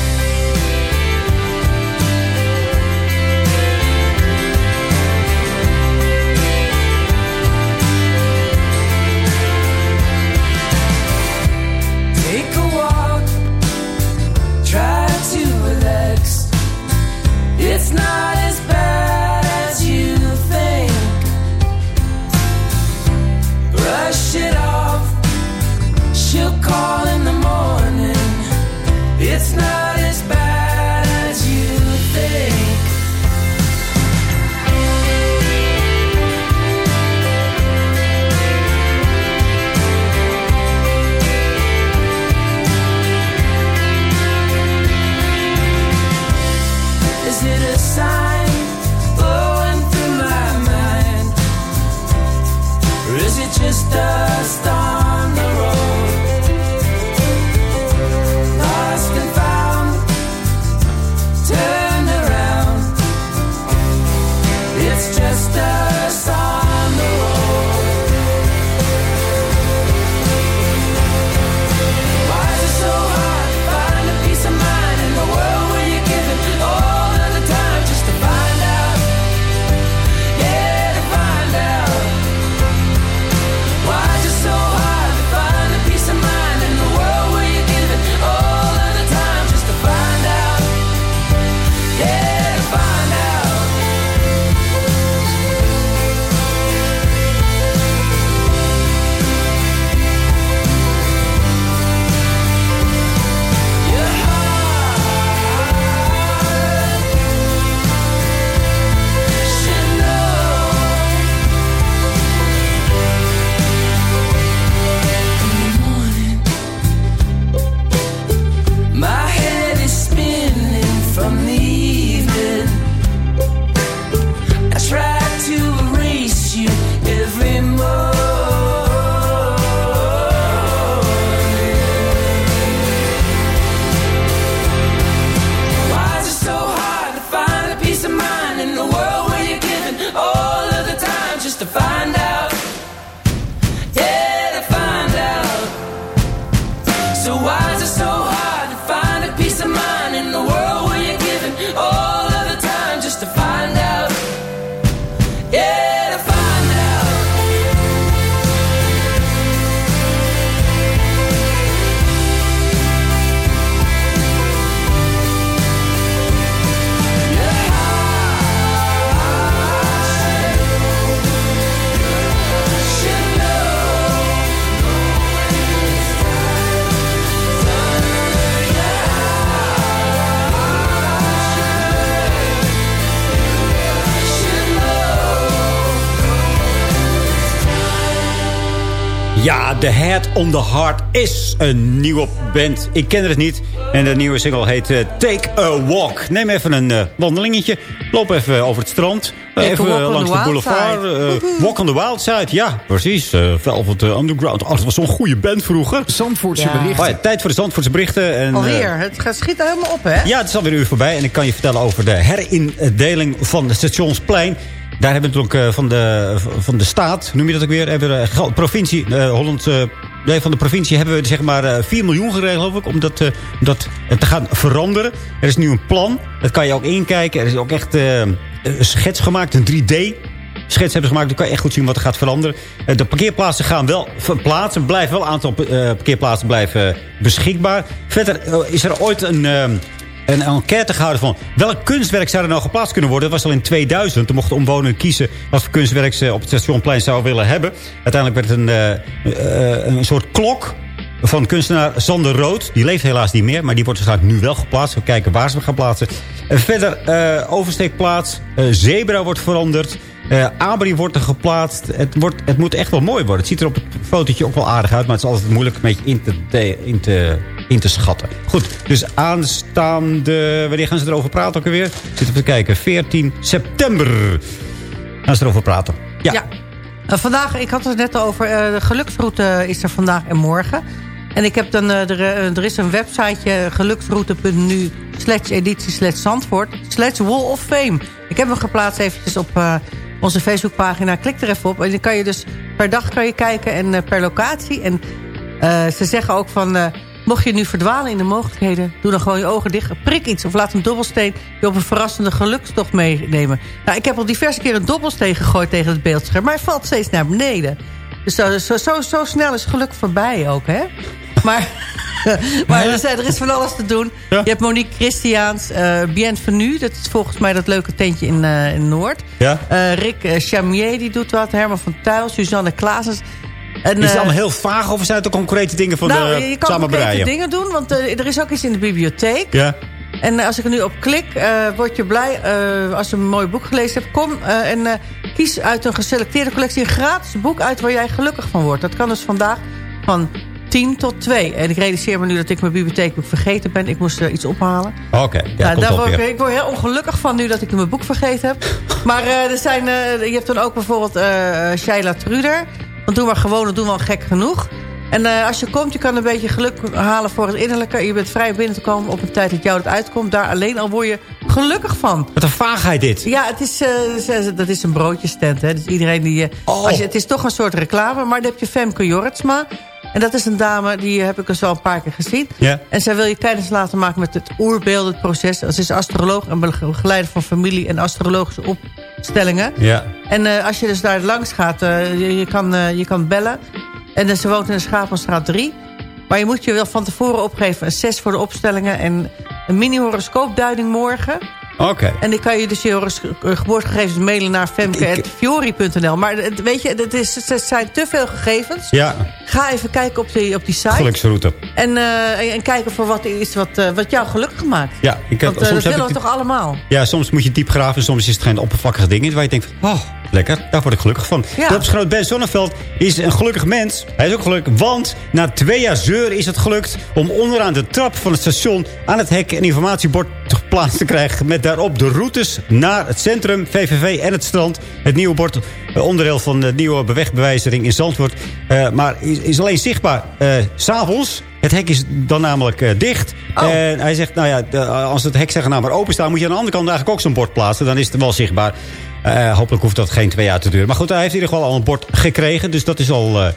K: The Head on the Heart is een nieuwe band. Ik ken het niet. En de nieuwe single heet eh, Take a Walk. Neem even een eh, wandelingetje. Loop even over het strand. Even eh,
L: on
K: langs de boulevard. walk on the Wild Side. Ja, precies. eh Velvet Underground. Oh, dat was zo'n goede band vroeger.
G: Zandvoortse
L: Ja.
G: berichten.
K: Oh ja, tijd voor de Zandvoortse berichten. En,
L: Alweer, het gaat- schiet helemaal op, hè?
K: ja, het is alweer een uur voorbij. En ik kan je vertellen over de herindeling van de Stationsplein. Daar hebben we natuurlijk eh, van de, van de staat, noem je dat ook weer, hebben gel- provincie, eh Holland, eh, nee, van de provincie hebben we zeg maar eh, 4 miljoen geregeld, geloof ik, om dat, eh, dat eh, te gaan veranderen. Er is nu een plan, dat kan je ook inkijken. Er is ook echt eh, een schets gemaakt, een 3D schets hebben gemaakt. Dan kan je echt goed zien wat er gaat veranderen. Eh, De parkeerplaatsen gaan wel verplaatsen. Er blijven wel een aantal eh, parkeerplaatsen blijven eh, beschikbaar. Verder eh, is er ooit een, eh, een enquête gehouden van... welk kunstwerk zou er nou geplaatst kunnen worden? Dat was al in 2000. Toen mochten omwonenden kiezen wat voor kunstwerk ze op het stationplein zouden willen hebben. Uiteindelijk werd het een, eh, eh, een soort klok van kunstenaar Sander Rood. Die leeft helaas niet meer, maar die wordt waarschijnlijk nu wel geplaatst. We kijken waar ze hem gaan plaatsen. En verder eh, oversteekplaats. zebra wordt veranderd. eh Abri wordt er geplaatst. Het, wordt, het moet echt wel mooi worden. Het ziet er op het fotootje ook wel aardig uit. Maar het is altijd moeilijk een beetje in te, in te, in te schatten. Goed, dus aanstaande... Wanneer gaan ze erover praten ook alweer? Ik zit even te kijken. 14 september gaan ze erover praten. Ja.
L: Ja. Eh, vandaag, ik had het net over, eh, de geluksroute is er vandaag en morgen. En ik heb dan, eh, er, is een websiteje, geluksroute.nu, slash editie, slash Zandvoort, Wall of Fame. Ik heb hem geplaatst eventjes op onze Facebookpagina. Klik er even op. En dan kan je dus per dag kan je kijken en per locatie. En ze zeggen ook van... Mocht je nu verdwalen in de mogelijkheden... doe dan gewoon je ogen dicht, prik iets... of laat een dobbelsteen je op een verrassende gelukstocht meenemen. Nou, ik heb al diverse keer een dobbelsteen gegooid tegen het beeldscherm... maar hij valt steeds naar beneden. Dus zo, zo, zo, zo snel is geluk voorbij ook, hè? Maar, [LAUGHS] maar er, zijn, er is van alles te doen. Je hebt Monique Christiaans, eh Bienvenue. Dat is volgens mij dat leuke tentje in, eh, in Noord.
K: Ja?
L: Eh, Rick Chamier, die doet wat. Herman van Tuil, Suzanne Klaasens. En,
K: Is het
L: eh,
K: allemaal heel vaag of zijn het ook concrete dingen van
L: nou,
K: de
L: je kan concrete dingen doen, want eh, er is ook iets in de bibliotheek.
K: Ja.
L: En eh, als ik er nu op klik, word je blij als je een mooi boek gelezen hebt. Kom en kies uit een geselecteerde collectie een gratis boek uit waar jij gelukkig van wordt. Dat kan dus vandaag van 10 tot 2. En ik realiseer me nu dat ik mijn bibliotheekboek vergeten ben. Ik moest er iets ophalen.
K: Oké, ja,
L: Nou,
K: op
L: ik, word heel ongelukkig van nu dat ik mijn boek vergeten heb. Maar er zijn, je hebt dan ook bijvoorbeeld Shaila Truder. Want doe maar gewoon, doe wel gek genoeg. En eh, als je komt, je kan een beetje geluk halen voor het innerlijke. Je bent vrij binnen te komen op een tijd dat jou dat uitkomt. Daar alleen al word je gelukkig van.
K: Wat een vaagheid dit.
L: Ja, het is, eh, dat is een broodjestent. Hè. Dus iedereen die, eh,
K: Oh.
L: als je, het is toch een soort reclame. Maar dan heb je Femke Jorritsma. En dat is een dame, die heb ik al een paar keer gezien.
K: Ja.
L: En zij wil je kennis laten maken met het oerbeeld, het proces. Ze is astroloog en begeleider van familie en astrologische opstellingen.
K: Ja.
L: En eh, als je dus daar langs gaat, eh, je, je, kan, eh, je kan bellen. En ze woont in de Schapenstraat 3. Maar je moet je wel van tevoren opgeven. Een 6 voor de opstellingen en een mini-horoscoopduiding morgen.
K: Oké.
L: En dan kan je dus je eh, geboortegegevens mailen naar femke.fiori.nl. Maar het- weet je, het, is, het zijn te veel gegevens.
K: Ja,
L: Ga even kijken op die, op die site.
K: geluksroute.
L: En, eh, en- en kijken voor wat is wat, eh, wat jou gelukkig maakt.
K: Ja, ik heb,
L: Want eh,
K: soms
L: dat
K: heb
L: willen
K: ik,
L: we toch allemaal?
K: ja, soms moet je diep graven. Soms is het geen oppervlakkige dingen waar je denkt van, oh, lekker. Daar word ik gelukkig van.
L: Ja.
K: De opsgroot Ben Zonneveld is een gelukkig mens. Hij is ook gelukkig, want na twee jaar zeur is het gelukt... om onderaan de trap van het station aan het hek een informatiebord geplaatst te krijgen... met daarop de routes naar het centrum, VVV en het strand. Het nieuwe bord, eh, onderdeel van de nieuwe bewegbewijzering in Zandvoort. Eh, maar is, is alleen zichtbaar eh, s s'avonds. Het hek is dan namelijk eh, dicht. En hij zegt, nou ja, de- als het hek zeg maar open staat... moet je aan de andere kant eigenlijk ook zo'n bord plaatsen. Dan is het wel zichtbaar. Eh, hopelijk hoeft dat geen twee jaar te duren. Maar goed, hij heeft in ieder geval al een bord gekregen. Dus dat is al eh,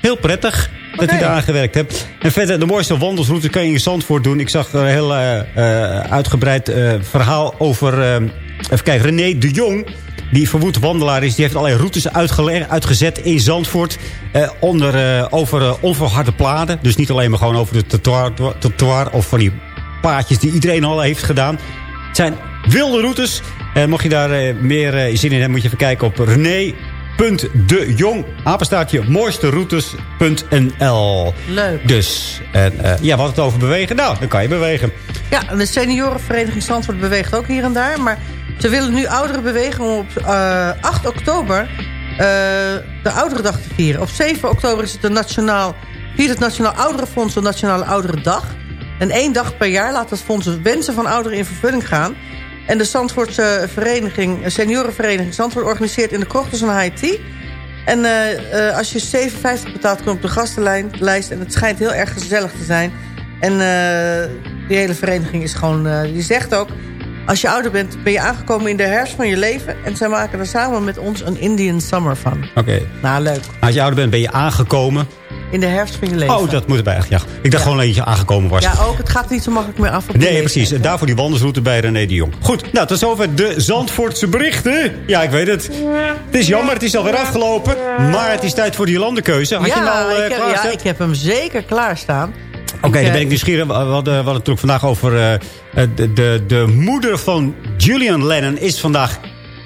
K: heel prettig dat hij daar aan gewerkt heeft. En verder, de mooiste wandelsroute kan je in Zandvoort doen. Ik zag een heel eh, eh, uitgebreid verhaal over... even kijken, René de Jong... Die verwoed wandelaar is, die heeft allerlei routes uitgezet in Zandvoort. Eh, onder, eh, over eh, onverharde pladen. Dus niet alleen maar gewoon over de trottoir, trottoir of van die paadjes die iedereen al heeft gedaan. Het zijn wilde routes. En mocht je daar eh, meer eh, zin in hebben, moet je even kijken op René.dejong. Apenstaartje mooisteroutes.nl
L: Leuk.
K: Dus, en, eh, ja, wat het over bewegen? Nou, dan kan je bewegen.
L: Ja, de seniorenvereniging Zandvoort beweegt ook hier en daar. Maar ze willen nu ouderen bewegen om op eh, 8 oktober...
O: de Ouderendag te vieren. Op 7 oktober is het de nationaal, viert het Nationaal Ouderenfonds de Nationale Ouderendag. En één dag per jaar laat het fonds de wensen van ouderen in vervulling gaan. En de Zandvoortse vereniging, eh, seniorenvereniging Zandvoort... organiseert in de krochters een HIT. En eh, eh, als je 7,50 betaalt, kom je op de gastenlijst. En het schijnt heel erg gezellig te zijn. En eh, die hele vereniging is gewoon... eh, die zegt ook... Als je ouder bent, ben je aangekomen in de herfst van je leven. En zij maken er samen met ons een Indian Summer van.
K: Oké.
O: Nou, leuk.
K: Als je ouder bent, ben je aangekomen.
O: In de herfst van je leven.
K: Oh, dat moet erbij echt. Ja. Ik dacht gewoon dat je aangekomen was.
O: Ja, ook. Het gaat niet zo makkelijk meer af. op
K: Nee,
O: leeftijd,
K: precies. Daarvoor die wandersroute bij René de Jong. Goed, nou, tot zover de Zandvoortse berichten. Ja, ik weet het. Het is jammer, het is alweer afgelopen. Maar het is tijd voor die landenkeuze. Had je hem al eh,
O: ik heb,
K: klaarstaan?
O: ja, ik heb hem zeker klaarstaan.
K: Oké, dan
O: eh,
K: ben ik nieuwsgierig. We hadden, we hadden het natuurlijk vandaag over... eh, eh, de, de, de moeder van Julian Lennon is vandaag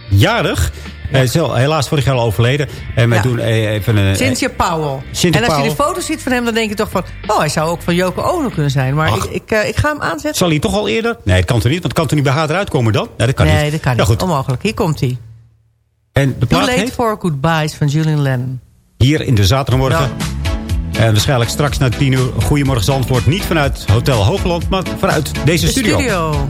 K: jarig. Hij is al- helaas vorig jaar al overleden. En wij doen eh, even een...
O: Cynthia Powell.
K: Cynthia
O: en als je die
K: Powell.
O: foto's ziet van hem, dan denk je toch van... oh, hij zou ook van Yoko Ono kunnen zijn. Maar ik, ik, eh, ik ga hem aanzetten.
K: Zal hij toch al eerder? Nee, dat kan toch niet? Want kan er niet bij haar eruit komen dan? Nee, dat kan
O: nee,
K: niet.
O: dat kan
K: Ja,
O: niet.
K: goed.
O: Onmogelijk. Hier komt hij.
K: En de
O: Too
K: plaat
O: Late
K: heet?
O: for Goodbyes van Julian Lennon.
K: Hier in de zaterdagmorgen. En waarschijnlijk straks na 10 uur. Goedemorgen Zandvoort. Niet vanuit Hotel Hoogland, maar vanuit deze
O: De
K: studio.
O: studio.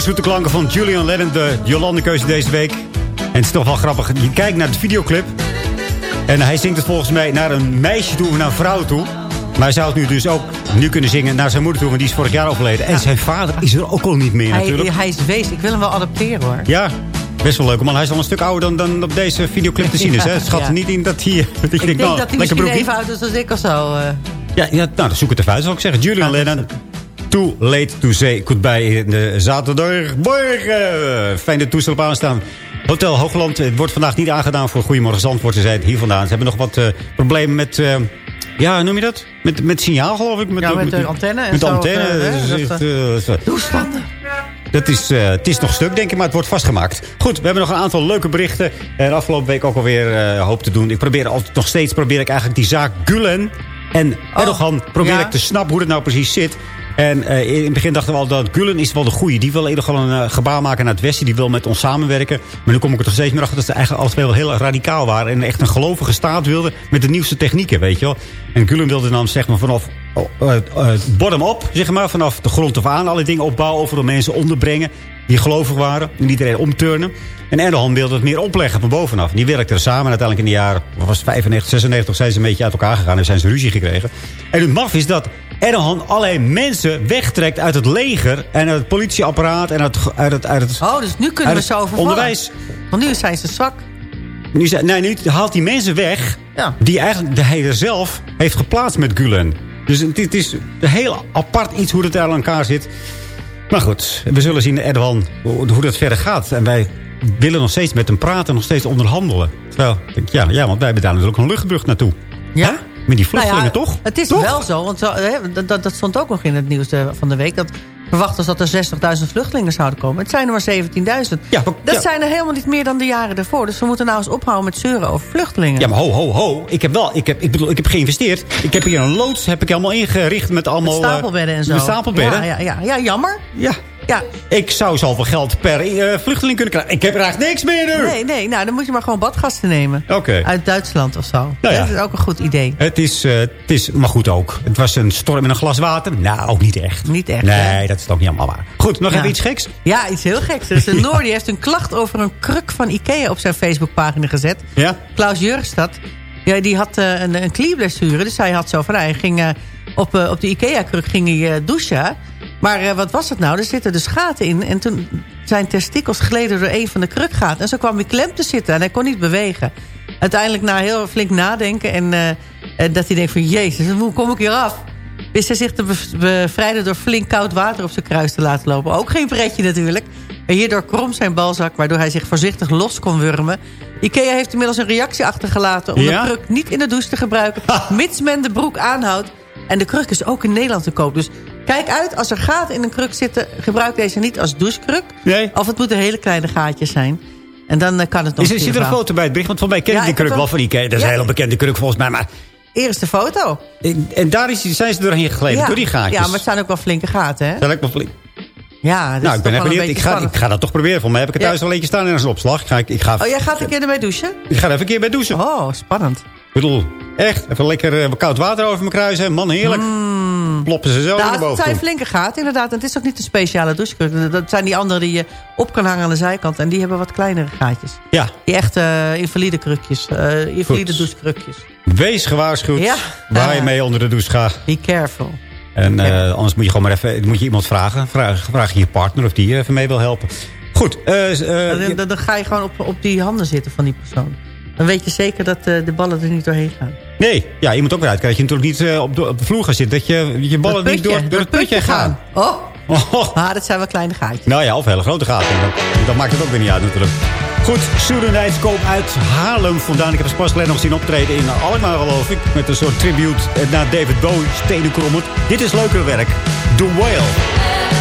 K: Meer zoete klanken van Julian Lennon, de Jolande-keuze deze week. En het is toch wel grappig. Je kijkt naar de videoclip. En hij zingt het volgens mij naar een meisje toe of naar een vrouw toe. Maar hij zou het nu dus ook nu kunnen zingen naar zijn moeder toe. Want die is vorig jaar overleden. En zijn vader is er ook al niet meer natuurlijk.
O: Hij, hij is wees. Ik wil hem wel adopteren hoor.
K: Ja, best wel leuk. Man, hij is al een stuk ouder dan, dan op deze videoclip te zien is. Hè? Het schat
O: Ja.
K: niet in dat hij... Dat je
O: Ik [LAUGHS]
K: denkt,
O: denk
K: nou,
O: dat hij misschien even oud is als ik of zo. eh.
K: Ja, ja, nou, dan zoek het even uit, zal ik zeggen. Julian Lennon, Too Late to Say Goodbye in de zaterdagmorgen. Fijne toestel op aanstaan. Hotel Hoogland het wordt vandaag niet aangedaan voor Goedemorgen Zandvoort. Ze zijn hier vandaan. Ze hebben nog wat eh, problemen met... eh, ja, noem je dat? Met, met signaal, geloof ik. Met,
O: Ja, met de antenne en
K: Met de antenne. echt, eh.
O: Toestanden.
K: Dat is, het is nog stuk, denk ik, maar het wordt vastgemaakt. Goed, we hebben nog een aantal leuke berichten. En afgelopen week ook alweer eh hoop te doen. Ik probeer altijd, nog steeds probeer ik eigenlijk die zaak Gulen en Erdogan... probeer
L: ja.
K: ik te snappen hoe het nou precies zit. En eh, in het begin dachten we al dat Gulen is wel de goeie. Die wil Erdogan een eh, gebaar maken naar het westen. Die wil met ons samenwerken. Maar nu kom ik er toch steeds meer achter dat ze eigenlijk alle wel heel radicaal waren. En echt een gelovige staat wilden met de nieuwste technieken, weet je wel. En Gulen wilde dan zeg maar vanaf oh, eh, bottom-up, zeg maar. Vanaf de grond af aan alle dingen opbouwen. Overal mensen onderbrengen die gelovig waren. En iedereen omturnen. En Erdogan wilde het meer opleggen van bovenaf. En die werkten er samen. En uiteindelijk in de jaren was het, 95, 96 zijn ze een beetje uit elkaar gegaan. En zijn ze ruzie gekregen. En het maf is dat Erdogan allerlei mensen wegtrekt uit het leger. En uit het politieapparaat. En uit, uit het, uit het,
L: Oh, dus nu kunnen we zo overvallen.
K: onderwijs.
L: Want nu zijn ze zwak.
K: Nu, zei- nee, nu haalt hij mensen weg die eigenlijk de hij er zelf heeft geplaatst met Gulen. Dus het, het is een heel apart iets hoe het daar aan elkaar zit. Maar goed, we zullen zien Erdogan hoe, hoe dat verder gaat. En wij willen nog steeds met hem praten, nog steeds onderhandelen. Terwijl, ja, ja, want wij hebben daar natuurlijk een luchtbrug naartoe.
L: Ja?
K: Met die vluchtelingen,
L: Nou ja,
K: toch?
L: Het is
K: Toch?
L: wel zo, want zo, hè, dat- dat, stond ook nog in het nieuws eh, van de week. Dat verwacht was dat er 60.000 vluchtelingen zouden komen. Het zijn er maar 17.000.
K: Ja,
L: dat
K: ja.
L: zijn er helemaal niet meer dan de jaren ervoor. Dus we moeten nou eens ophouden met zeuren over vluchtelingen.
K: Ja, maar ho, ho, ho. Ik heb wel, ik heb, ik bedoel, ik heb geïnvesteerd. Ik heb hier een loods, heb ik helemaal ingericht met allemaal...
L: Met stapelbedden en
K: eh,
L: zo.
K: Met stapelbedden.
L: Ja, ja, ja, ja jammer.
K: Ja.
L: Ja.
K: Ik zou zoveel geld per eh, vluchteling kunnen krijgen. Ik heb er eigenlijk niks meer nu.
L: Nee, nee, nou dan moet je maar gewoon badgasten nemen.
K: Oké.
L: Uit Duitsland of zo.
K: Nou ja.
L: Dat is ook een goed idee.
K: Het is, eh, het is, maar goed ook. Het was een storm in een glas water. Nou, ook niet echt.
L: Niet echt,
K: Nee,
L: hè?
K: dat is ook niet allemaal waar. Goed, nog
L: Ja.
K: even iets geks.
L: Ja, iets heel geks. Dus de [LAUGHS] Noor die heeft een klacht over een kruk van Ikea op zijn Facebookpagina gezet.
K: Ja?
L: Klaus Jurgstad, ja, die had eh, een, een klierblessure. Dus hij had zo van, hij ging op, op de Ikea-kruk ging hij douchen. Maar eh, wat was het nou? Er zitten dus gaten in. En toen zijn testikels gleden door een van de krukgaten. En zo kwam hij klem te zitten en hij kon niet bewegen. Uiteindelijk na heel flink nadenken en eh, eh, dat hij denkt van... Jezus, hoe kom ik hier af? Wist hij zich te bev- bevrijden door flink koud water op zijn kruis te laten lopen. Ook geen pretje natuurlijk. En hierdoor krom zijn balzak, waardoor hij zich voorzichtig los kon wurmen. Ikea heeft inmiddels een reactie achtergelaten... om
K: Ja?
L: de kruk niet in de douche te gebruiken... mits men de broek aanhoudt. En de kruk is ook in Nederland te koop. Dus kijk uit, als er gaten in een kruk zitten... gebruik deze niet als douchekruk.
K: Nee.
L: Of het moeten hele kleine gaatjes zijn. En dan eh, kan het nog
K: Is er,
L: een
K: zit er een foto bij het bericht? Want voor mij ken
L: Ja,
K: ik die kruk wel van Ikea. Dat is
L: Ja.
K: een hele bekende kruk volgens mij. Maar,
L: Eerste foto.
K: en daar is, zijn ze doorheen gegleden, door die gaatjes.
L: Ja, maar het zijn ook wel flinke gaten, hè?
K: Dat lijkt me flink.
L: Ja, dus
K: nou, ik ben even
L: wel
K: benieuwd. Ik ga,
L: spannend.
K: ik ga dat toch proberen. Voor mij heb ik het
L: Ja.
K: thuis al eentje staan in een opslag. Ik ga, ik, ga,
L: Oh, jij gaat een keer ermee douchen?
K: ik ga er even een keer bij douchen.
L: Oh, spannend.
K: Ik bedoel, echt. Even lekker eh, koud water over mijn kruisen. Man, heerlijk. Ploppen ze
L: Nou,
K: naar
L: het zijn
K: toe.
L: flinke gaten, inderdaad. En het is ook niet een speciale douchekruk. Dat zijn die andere die je op kan hangen aan de zijkant. En die hebben wat kleinere gaatjes.
K: Ja,
L: Die echte eh, invalide krukjes. eh invalide douchekrukjes.
K: wees gewaarschuwd
L: Ja.
K: waar je mee onder de douche gaat.
L: Be careful.
K: En eh, anders moet je gewoon maar even moet je iemand vragen. Vraag, vraag je je partner of die je even mee wil helpen. Goed.
L: dan, dan, dan ga je gewoon op, op die handen zitten van die persoon. Dan weet je zeker dat eh, de ballen er niet doorheen gaan.
K: nee, ja, je moet ook weer uitkijken. Dat je natuurlijk niet eh, op, de, op de vloer gaat zitten. Dat je je ballen niet door, door het putje gaan.
L: Oh,
K: Oh, [LAUGHS]
L: ah, dat zijn wel kleine gaatjes.
K: nou ja, of hele grote gaten. Dat, dat maakt het ook weer niet uit natuurlijk. Goed, Soerenijs komt uit Haarlem vandaan. Ik heb ze pas geleden nog zien optreden in Alkmaar geloof ik. Met een soort tribute eh, naar David Bowie, Stenenkrommend. Dit is leuker werk. The Whale.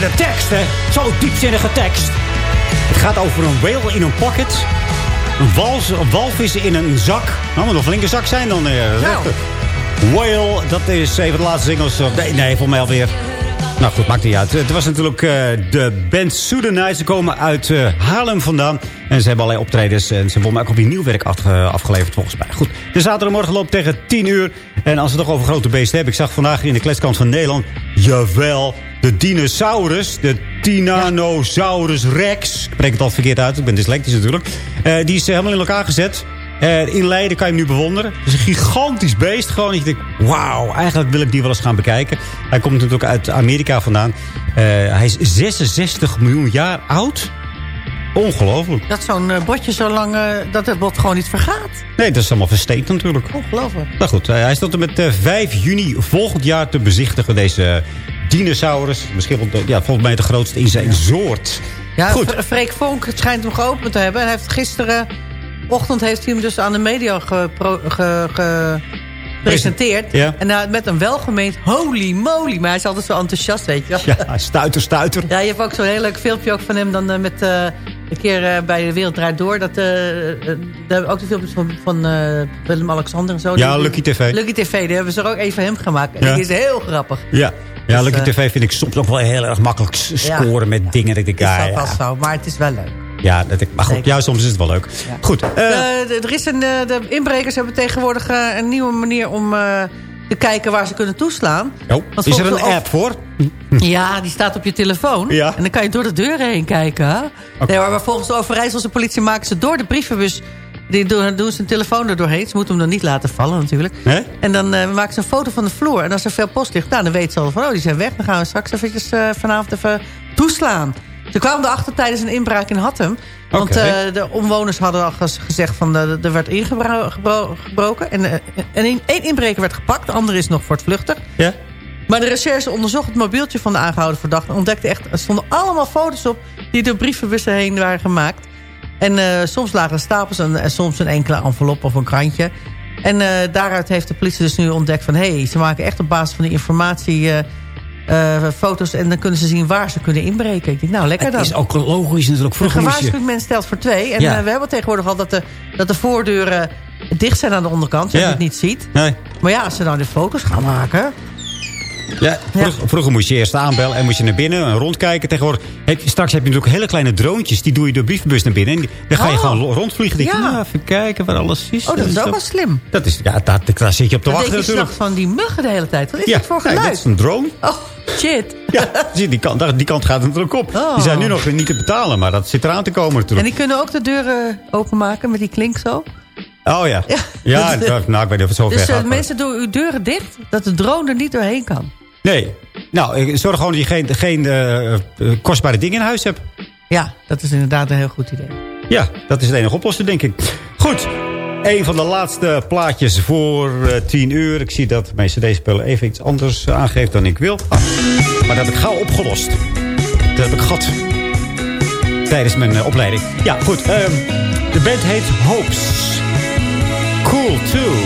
K: Met de tekst, hè. Zo diepzinnige tekst. Het gaat over een whale in een pocket. Een, wals, een walvis in een zak. Nou, moet nog een flinke zak zijn dan. eh, eh, Whale, dat is een van de laatste singles. eh, Nee, nee, volgens mij alweer. Nou goed, maakt niet uit. Het was natuurlijk eh, de band Soudenites. Ze komen uit eh, Haarlem vandaan. En ze hebben allerlei optredens. En ze hebben ook alweer nieuw werk afge- afgeleverd volgens mij. Goed, de zaterdagmorgen loopt tegen 10 uur. En als we het toch over grote beesten hebben. Ik zag vandaag in de kletskant van Nederland. Jawel, de dinosaurus. De Tyrannosaurus rex. Ik spreek het al verkeerd uit. Ik ben dyslectisch natuurlijk. Eh, die is eh, helemaal in elkaar gezet. Eh, in Leiden kan je hem nu bewonderen. Het is een gigantisch beest. Gewoon, dat je denkt, wauw, eigenlijk wil ik die wel eens gaan bekijken. Hij komt natuurlijk uit Amerika vandaan. Hij is 66 miljoen jaar oud. Ongelooflijk.
L: Dat zo'n botje zo lang, dat het bot gewoon niet vergaat.
K: Nee, dat is allemaal versteend natuurlijk.
L: Ongelooflijk.
K: Nou goed, hij is tot en met eh, 5 juni volgend jaar te bezichtigen. Deze dinosaurus. Misschien wel, de- ja, volgens mij de grootste in zijn soort.
L: Ja,
K: Goed.
L: Fre- Freek Vonk schijnt hem geopend te hebben. En hij heeft gisteren... Ochtend heeft hij hem dus aan de media ge- gepresenteerd.
K: Ja.
L: En uh, met een welgemeend holy moly. Maar hij is altijd zo enthousiast, weet je wel.
K: Ja, stuiter, stuiter.
L: Ja, je hebt ook zo'n heel leuk filmpje ook van hem dan eh, met eh, een keer eh, bij de Wereld Draait Door. Dat, daar ook de filmpjes van, van Willem-Alexander en zo.
K: Ja,
L: Die-
K: Lucky TV.
L: Lucky TV, die hebben ze er ook even van hem gemaakt. En
K: Ja.
L: die is heel grappig.
K: Ja, ja
L: Dus,
K: Lucky
L: eh,
K: TV vind ik soms ook wel heel erg makkelijk
L: Ja.
K: scoren met dingen. Dat ik
L: Is
K: ja,
L: dat
K: ja.
L: wel zo, maar het is wel leuk.
K: Ja, dat ik, maar goed, ja, soms is het wel leuk. Goed, eh,
L: De- er is een, eh, de inbrekers hebben tegenwoordig een nieuwe manier om te kijken waar ze kunnen toeslaan.
K: oh, is er een app voor? [LAUGHS]
L: Ja, die staat op je telefoon.
K: Ja.
L: En dan kan je door de deuren heen kijken. hè? Nee, maar volgens de Overijsselse politie maken ze door de brievenbus... Die doen, doen ze een telefoon er doorheen. Ze moeten hem dan niet laten vallen natuurlijk. En dan eh, maken ze een foto van de vloer. En als er veel post ligt, nou, dan weten ze al van... oh, die zijn weg. Dan gaan we straks eventjes, eh, vanavond even toeslaan. Ze kwamen erachter tijdens een inbraak in Hattem. Want eh, de omwoners hadden al gez- gezegd van... eh, er werd ingebroken. En, en één één inbreker werd gepakt. De andere is nog voortvluchtig.
K: Ja?
L: Maar de recherche onderzocht het mobieltje van de aangehouden verdachte... en ontdekte echt, er stonden allemaal foto's op... die door brievenbussen heen waren gemaakt. En eh, soms lagen stapels en, en soms een enkele envelop of een krantje. En eh, daaruit heeft de politie dus nu ontdekt van... hé, hey, ze maken echt op basis van die informatie... eh, foto's en dan kunnen ze zien waar ze kunnen inbreken. Ik denk, nou, lekker dan.
K: Het is ook logisch natuurlijk.
L: Een
K: Vroeger je...
L: gewaarschuwd mens stelt voor twee. En
K: Ja.
L: we hebben tegenwoordig al dat de, dat de voordeuren dicht zijn aan de onderkant. Zodat
K: Ja.
L: je het niet ziet.
K: Nee.
L: Maar ja, als ze dan de foto's gaan maken...
K: Ja, vroeger, vroeger moest je eerst aanbellen en moest je naar binnen en rondkijken. Tegenwoordig, heb je, straks heb je natuurlijk hele kleine droontjes. Die doe je door brievenbus naar binnen. En die- dan ga je
L: Oh.
K: gewoon rondvliegen. Dan denk je,
L: Ja.
K: nou, even kijken waar alles is.
L: Oh, dat is
K: En
L: ook wel slim.
K: Dat is, ja, daar, daar zit je op te
L: Dan
K: wachten natuurlijk.
L: van die muggen de hele tijd. Wat is
K: Ja,
L: dat voor
K: nee,
L: geluid?
K: dat is een drone.
L: Oh, shit.
K: Ja, zie die, kant, daar- die kant gaat het natuurlijk op.
L: Oh.
K: Die zijn nu nog niet te betalen, maar dat zit eraan te komen
L: En
K: natuurlijk.
L: die kunnen ook de deuren openmaken met die klink zo.
K: Oh ja. Ja,
L: dat-
K: nou, ik weet niet of het zo ver
L: Dus eh,
K: gaat. maar-
L: mensen doen uw deuren dicht, dat de drone er niet doorheen kan.
K: Nee. Nou, zorg gewoon dat je geen, geen eh, eh, kostbare dingen in huis hebt.
L: Ja, dat is inderdaad een heel goed idee.
K: Ja, dat is het enige oplossing, denk ik. Goed. Een van de laatste plaatjes voor 10 uur. Ik zie dat mijn cd-speler even iets anders aangeeft dan ik wil. Ah, maar dat heb ik gauw opgelost. Dat heb ik gehad. Tijdens mijn opleiding. Ja, goed. ehm, de band heet Hopes. Cool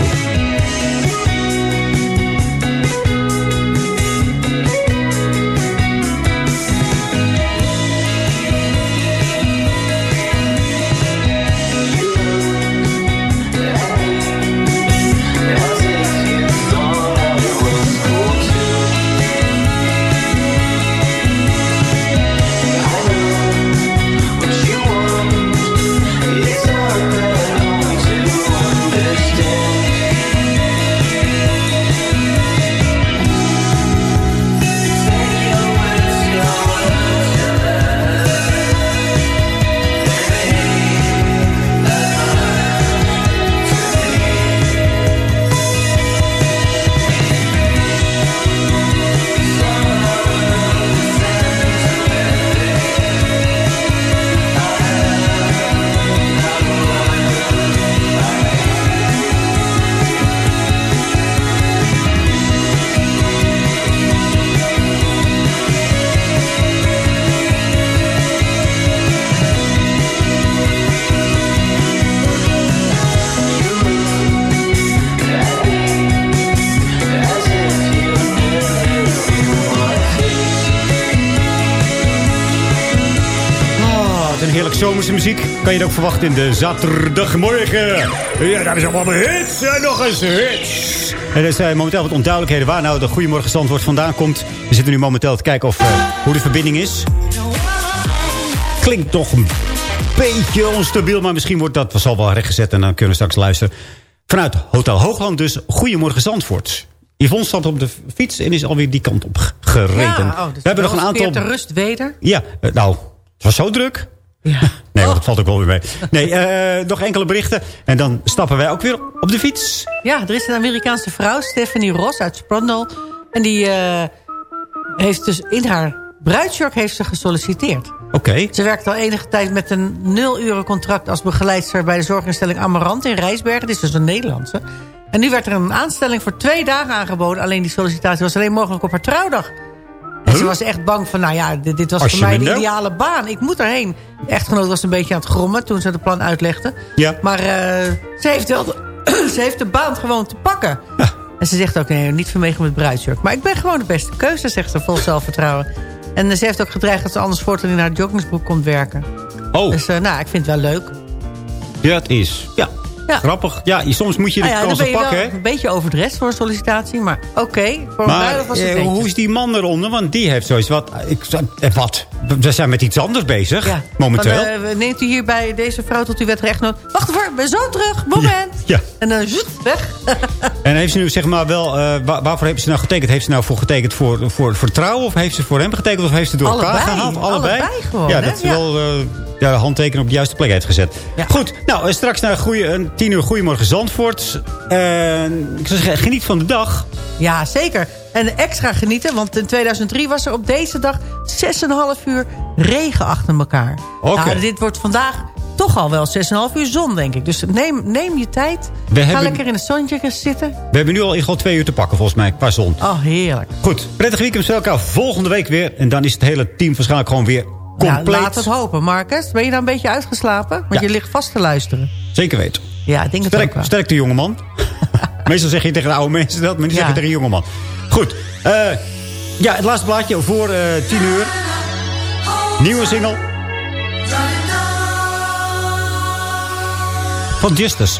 K: Kan je het ook verwachten in de zaterdagmorgen. Ja, daar is allemaal hits en nog eens hits. Er is eh, momenteel wat onduidelijkheden waar nou de Goedemorgen Zandvoort vandaan komt. We zitten nu momenteel te kijken of, eh, hoe de verbinding is. Klinkt toch een beetje onstabiel, maar misschien wordt dat zal wel rechtgezet. En dan kunnen we straks luisteren. Vanuit Hotel Hoogland dus. Goedemorgen Zandvoort. Yvonne staat op de fiets en is alweer die kant op gereden.
L: Ja, oh, dus
K: we hebben nog een aantal...
L: de rust weder.
K: Ja, eh, nou, het was zo druk.
L: Ja. [LAUGHS]
K: Nee, dat valt ook wel weer mee. Nee, eh, nog enkele berichten. En dan stappen wij ook weer op de fiets.
L: Ja, er is een Amerikaanse vrouw, Stephanie Ross uit Sprondel. En die eh, heeft dus in haar bruidsjurk heeft ze gesolliciteerd.
K: Oké.
L: Ze werkt al enige tijd met een nul uren contract als begeleidster... bij de zorginstelling Amarant in Rijsbergen. Dit is dus een Nederlandse. En nu werd er een aanstelling voor twee dagen aangeboden. Alleen die sollicitatie was alleen mogelijk op haar trouwdag. En ze was echt bang van, nou ja, dit, dit was
K: Als
L: voor mij de ideale baan. Ik moet erheen. De echtgenoot was een beetje aan het grommen toen ze het plan uitlegde.
K: Ja.
L: Maar eh, ze, heeft wel de, [CLEARS THROAT] ze heeft de baan gewoon te pakken. En ze zegt ook, nee, niet vanwege mijn bruidsjurk. Maar ik ben gewoon de beste keuze, zegt ze vol zelfvertrouwen. En eh, ze heeft ook gedreigd dat ze anders voortaan in haar joggingsbroek komt werken.
K: Oh,
L: Dus eh, nou, ik vind het wel leuk.
K: dat is... Ja,
L: Ja.
K: grappig. Ja, soms moet je de
L: ja, dan
K: kansen pakken, hè?
L: een beetje overdressed voor een sollicitatie. Maar oké, voor een
K: Maar
L: bruiloft was het
K: eh, hoe is die man eronder? Want die heeft zoiets wat... Ik, eh, wat? We zijn met iets anders bezig,
L: Ja.
K: momenteel.
L: Eh, neemt u hier bij deze vrouw tot u werd rechtgenoot. Wacht even, ik ben zo terug. Moment.
K: Ja.
L: En dan zoet, weg. [LAUGHS]
K: En heeft ze nu zeg maar wel... eh, waar- waarvoor heeft ze nou getekend? Heeft ze nou voor getekend voor, voor, voor trouw? Of heeft ze voor hem getekend? Of heeft ze door elkaar
L: Allebei.
K: gehaald?
L: Allebei gewoon,
K: Ja, dat
L: Ja.
K: wel de handtekening op de juiste plek heeft gezet.
L: Ja.
K: Goed, nou, eh, straks naar goeie, een tien uur Goedemorgen Zandvoort. Ik zou zeggen, geniet van de dag.
L: Ja, zeker. En extra genieten, want in 2003 was er op deze dag 6,5 uur regen achter elkaar.
K: Oké.
L: Nou, dit wordt vandaag toch al wel 6,5 uur zon, denk ik. Dus neem, neem je tijd.
K: We
L: Ga
K: hebben-
L: lekker in het zonnetje gaan zitten.
K: We hebben nu al in twee uur te pakken, volgens mij, qua zon.
L: Oh, heerlijk.
K: Goed, prettig weekend voor elkaar. Volgende week weer. En dan is het hele team waarschijnlijk gewoon weer
L: Ja,
K: compleet.
L: laat het hopen. Marcus, ben je nou een beetje uitgeslapen? Want
K: Ja.
L: je ligt vast te luisteren.
K: Zeker weten.
L: Ja, ik denk het ook
K: Sterk,
L: wel.
K: sterkte, jongeman. [LAUGHS] Meestal zeg je tegen de oude mensen dat, maar nu zeg je
L: Ja.
K: tegen een jongeman. Goed. eh, ja, het laatste blaadje voor eh 10 uur. Nieuwe single. Van Justus.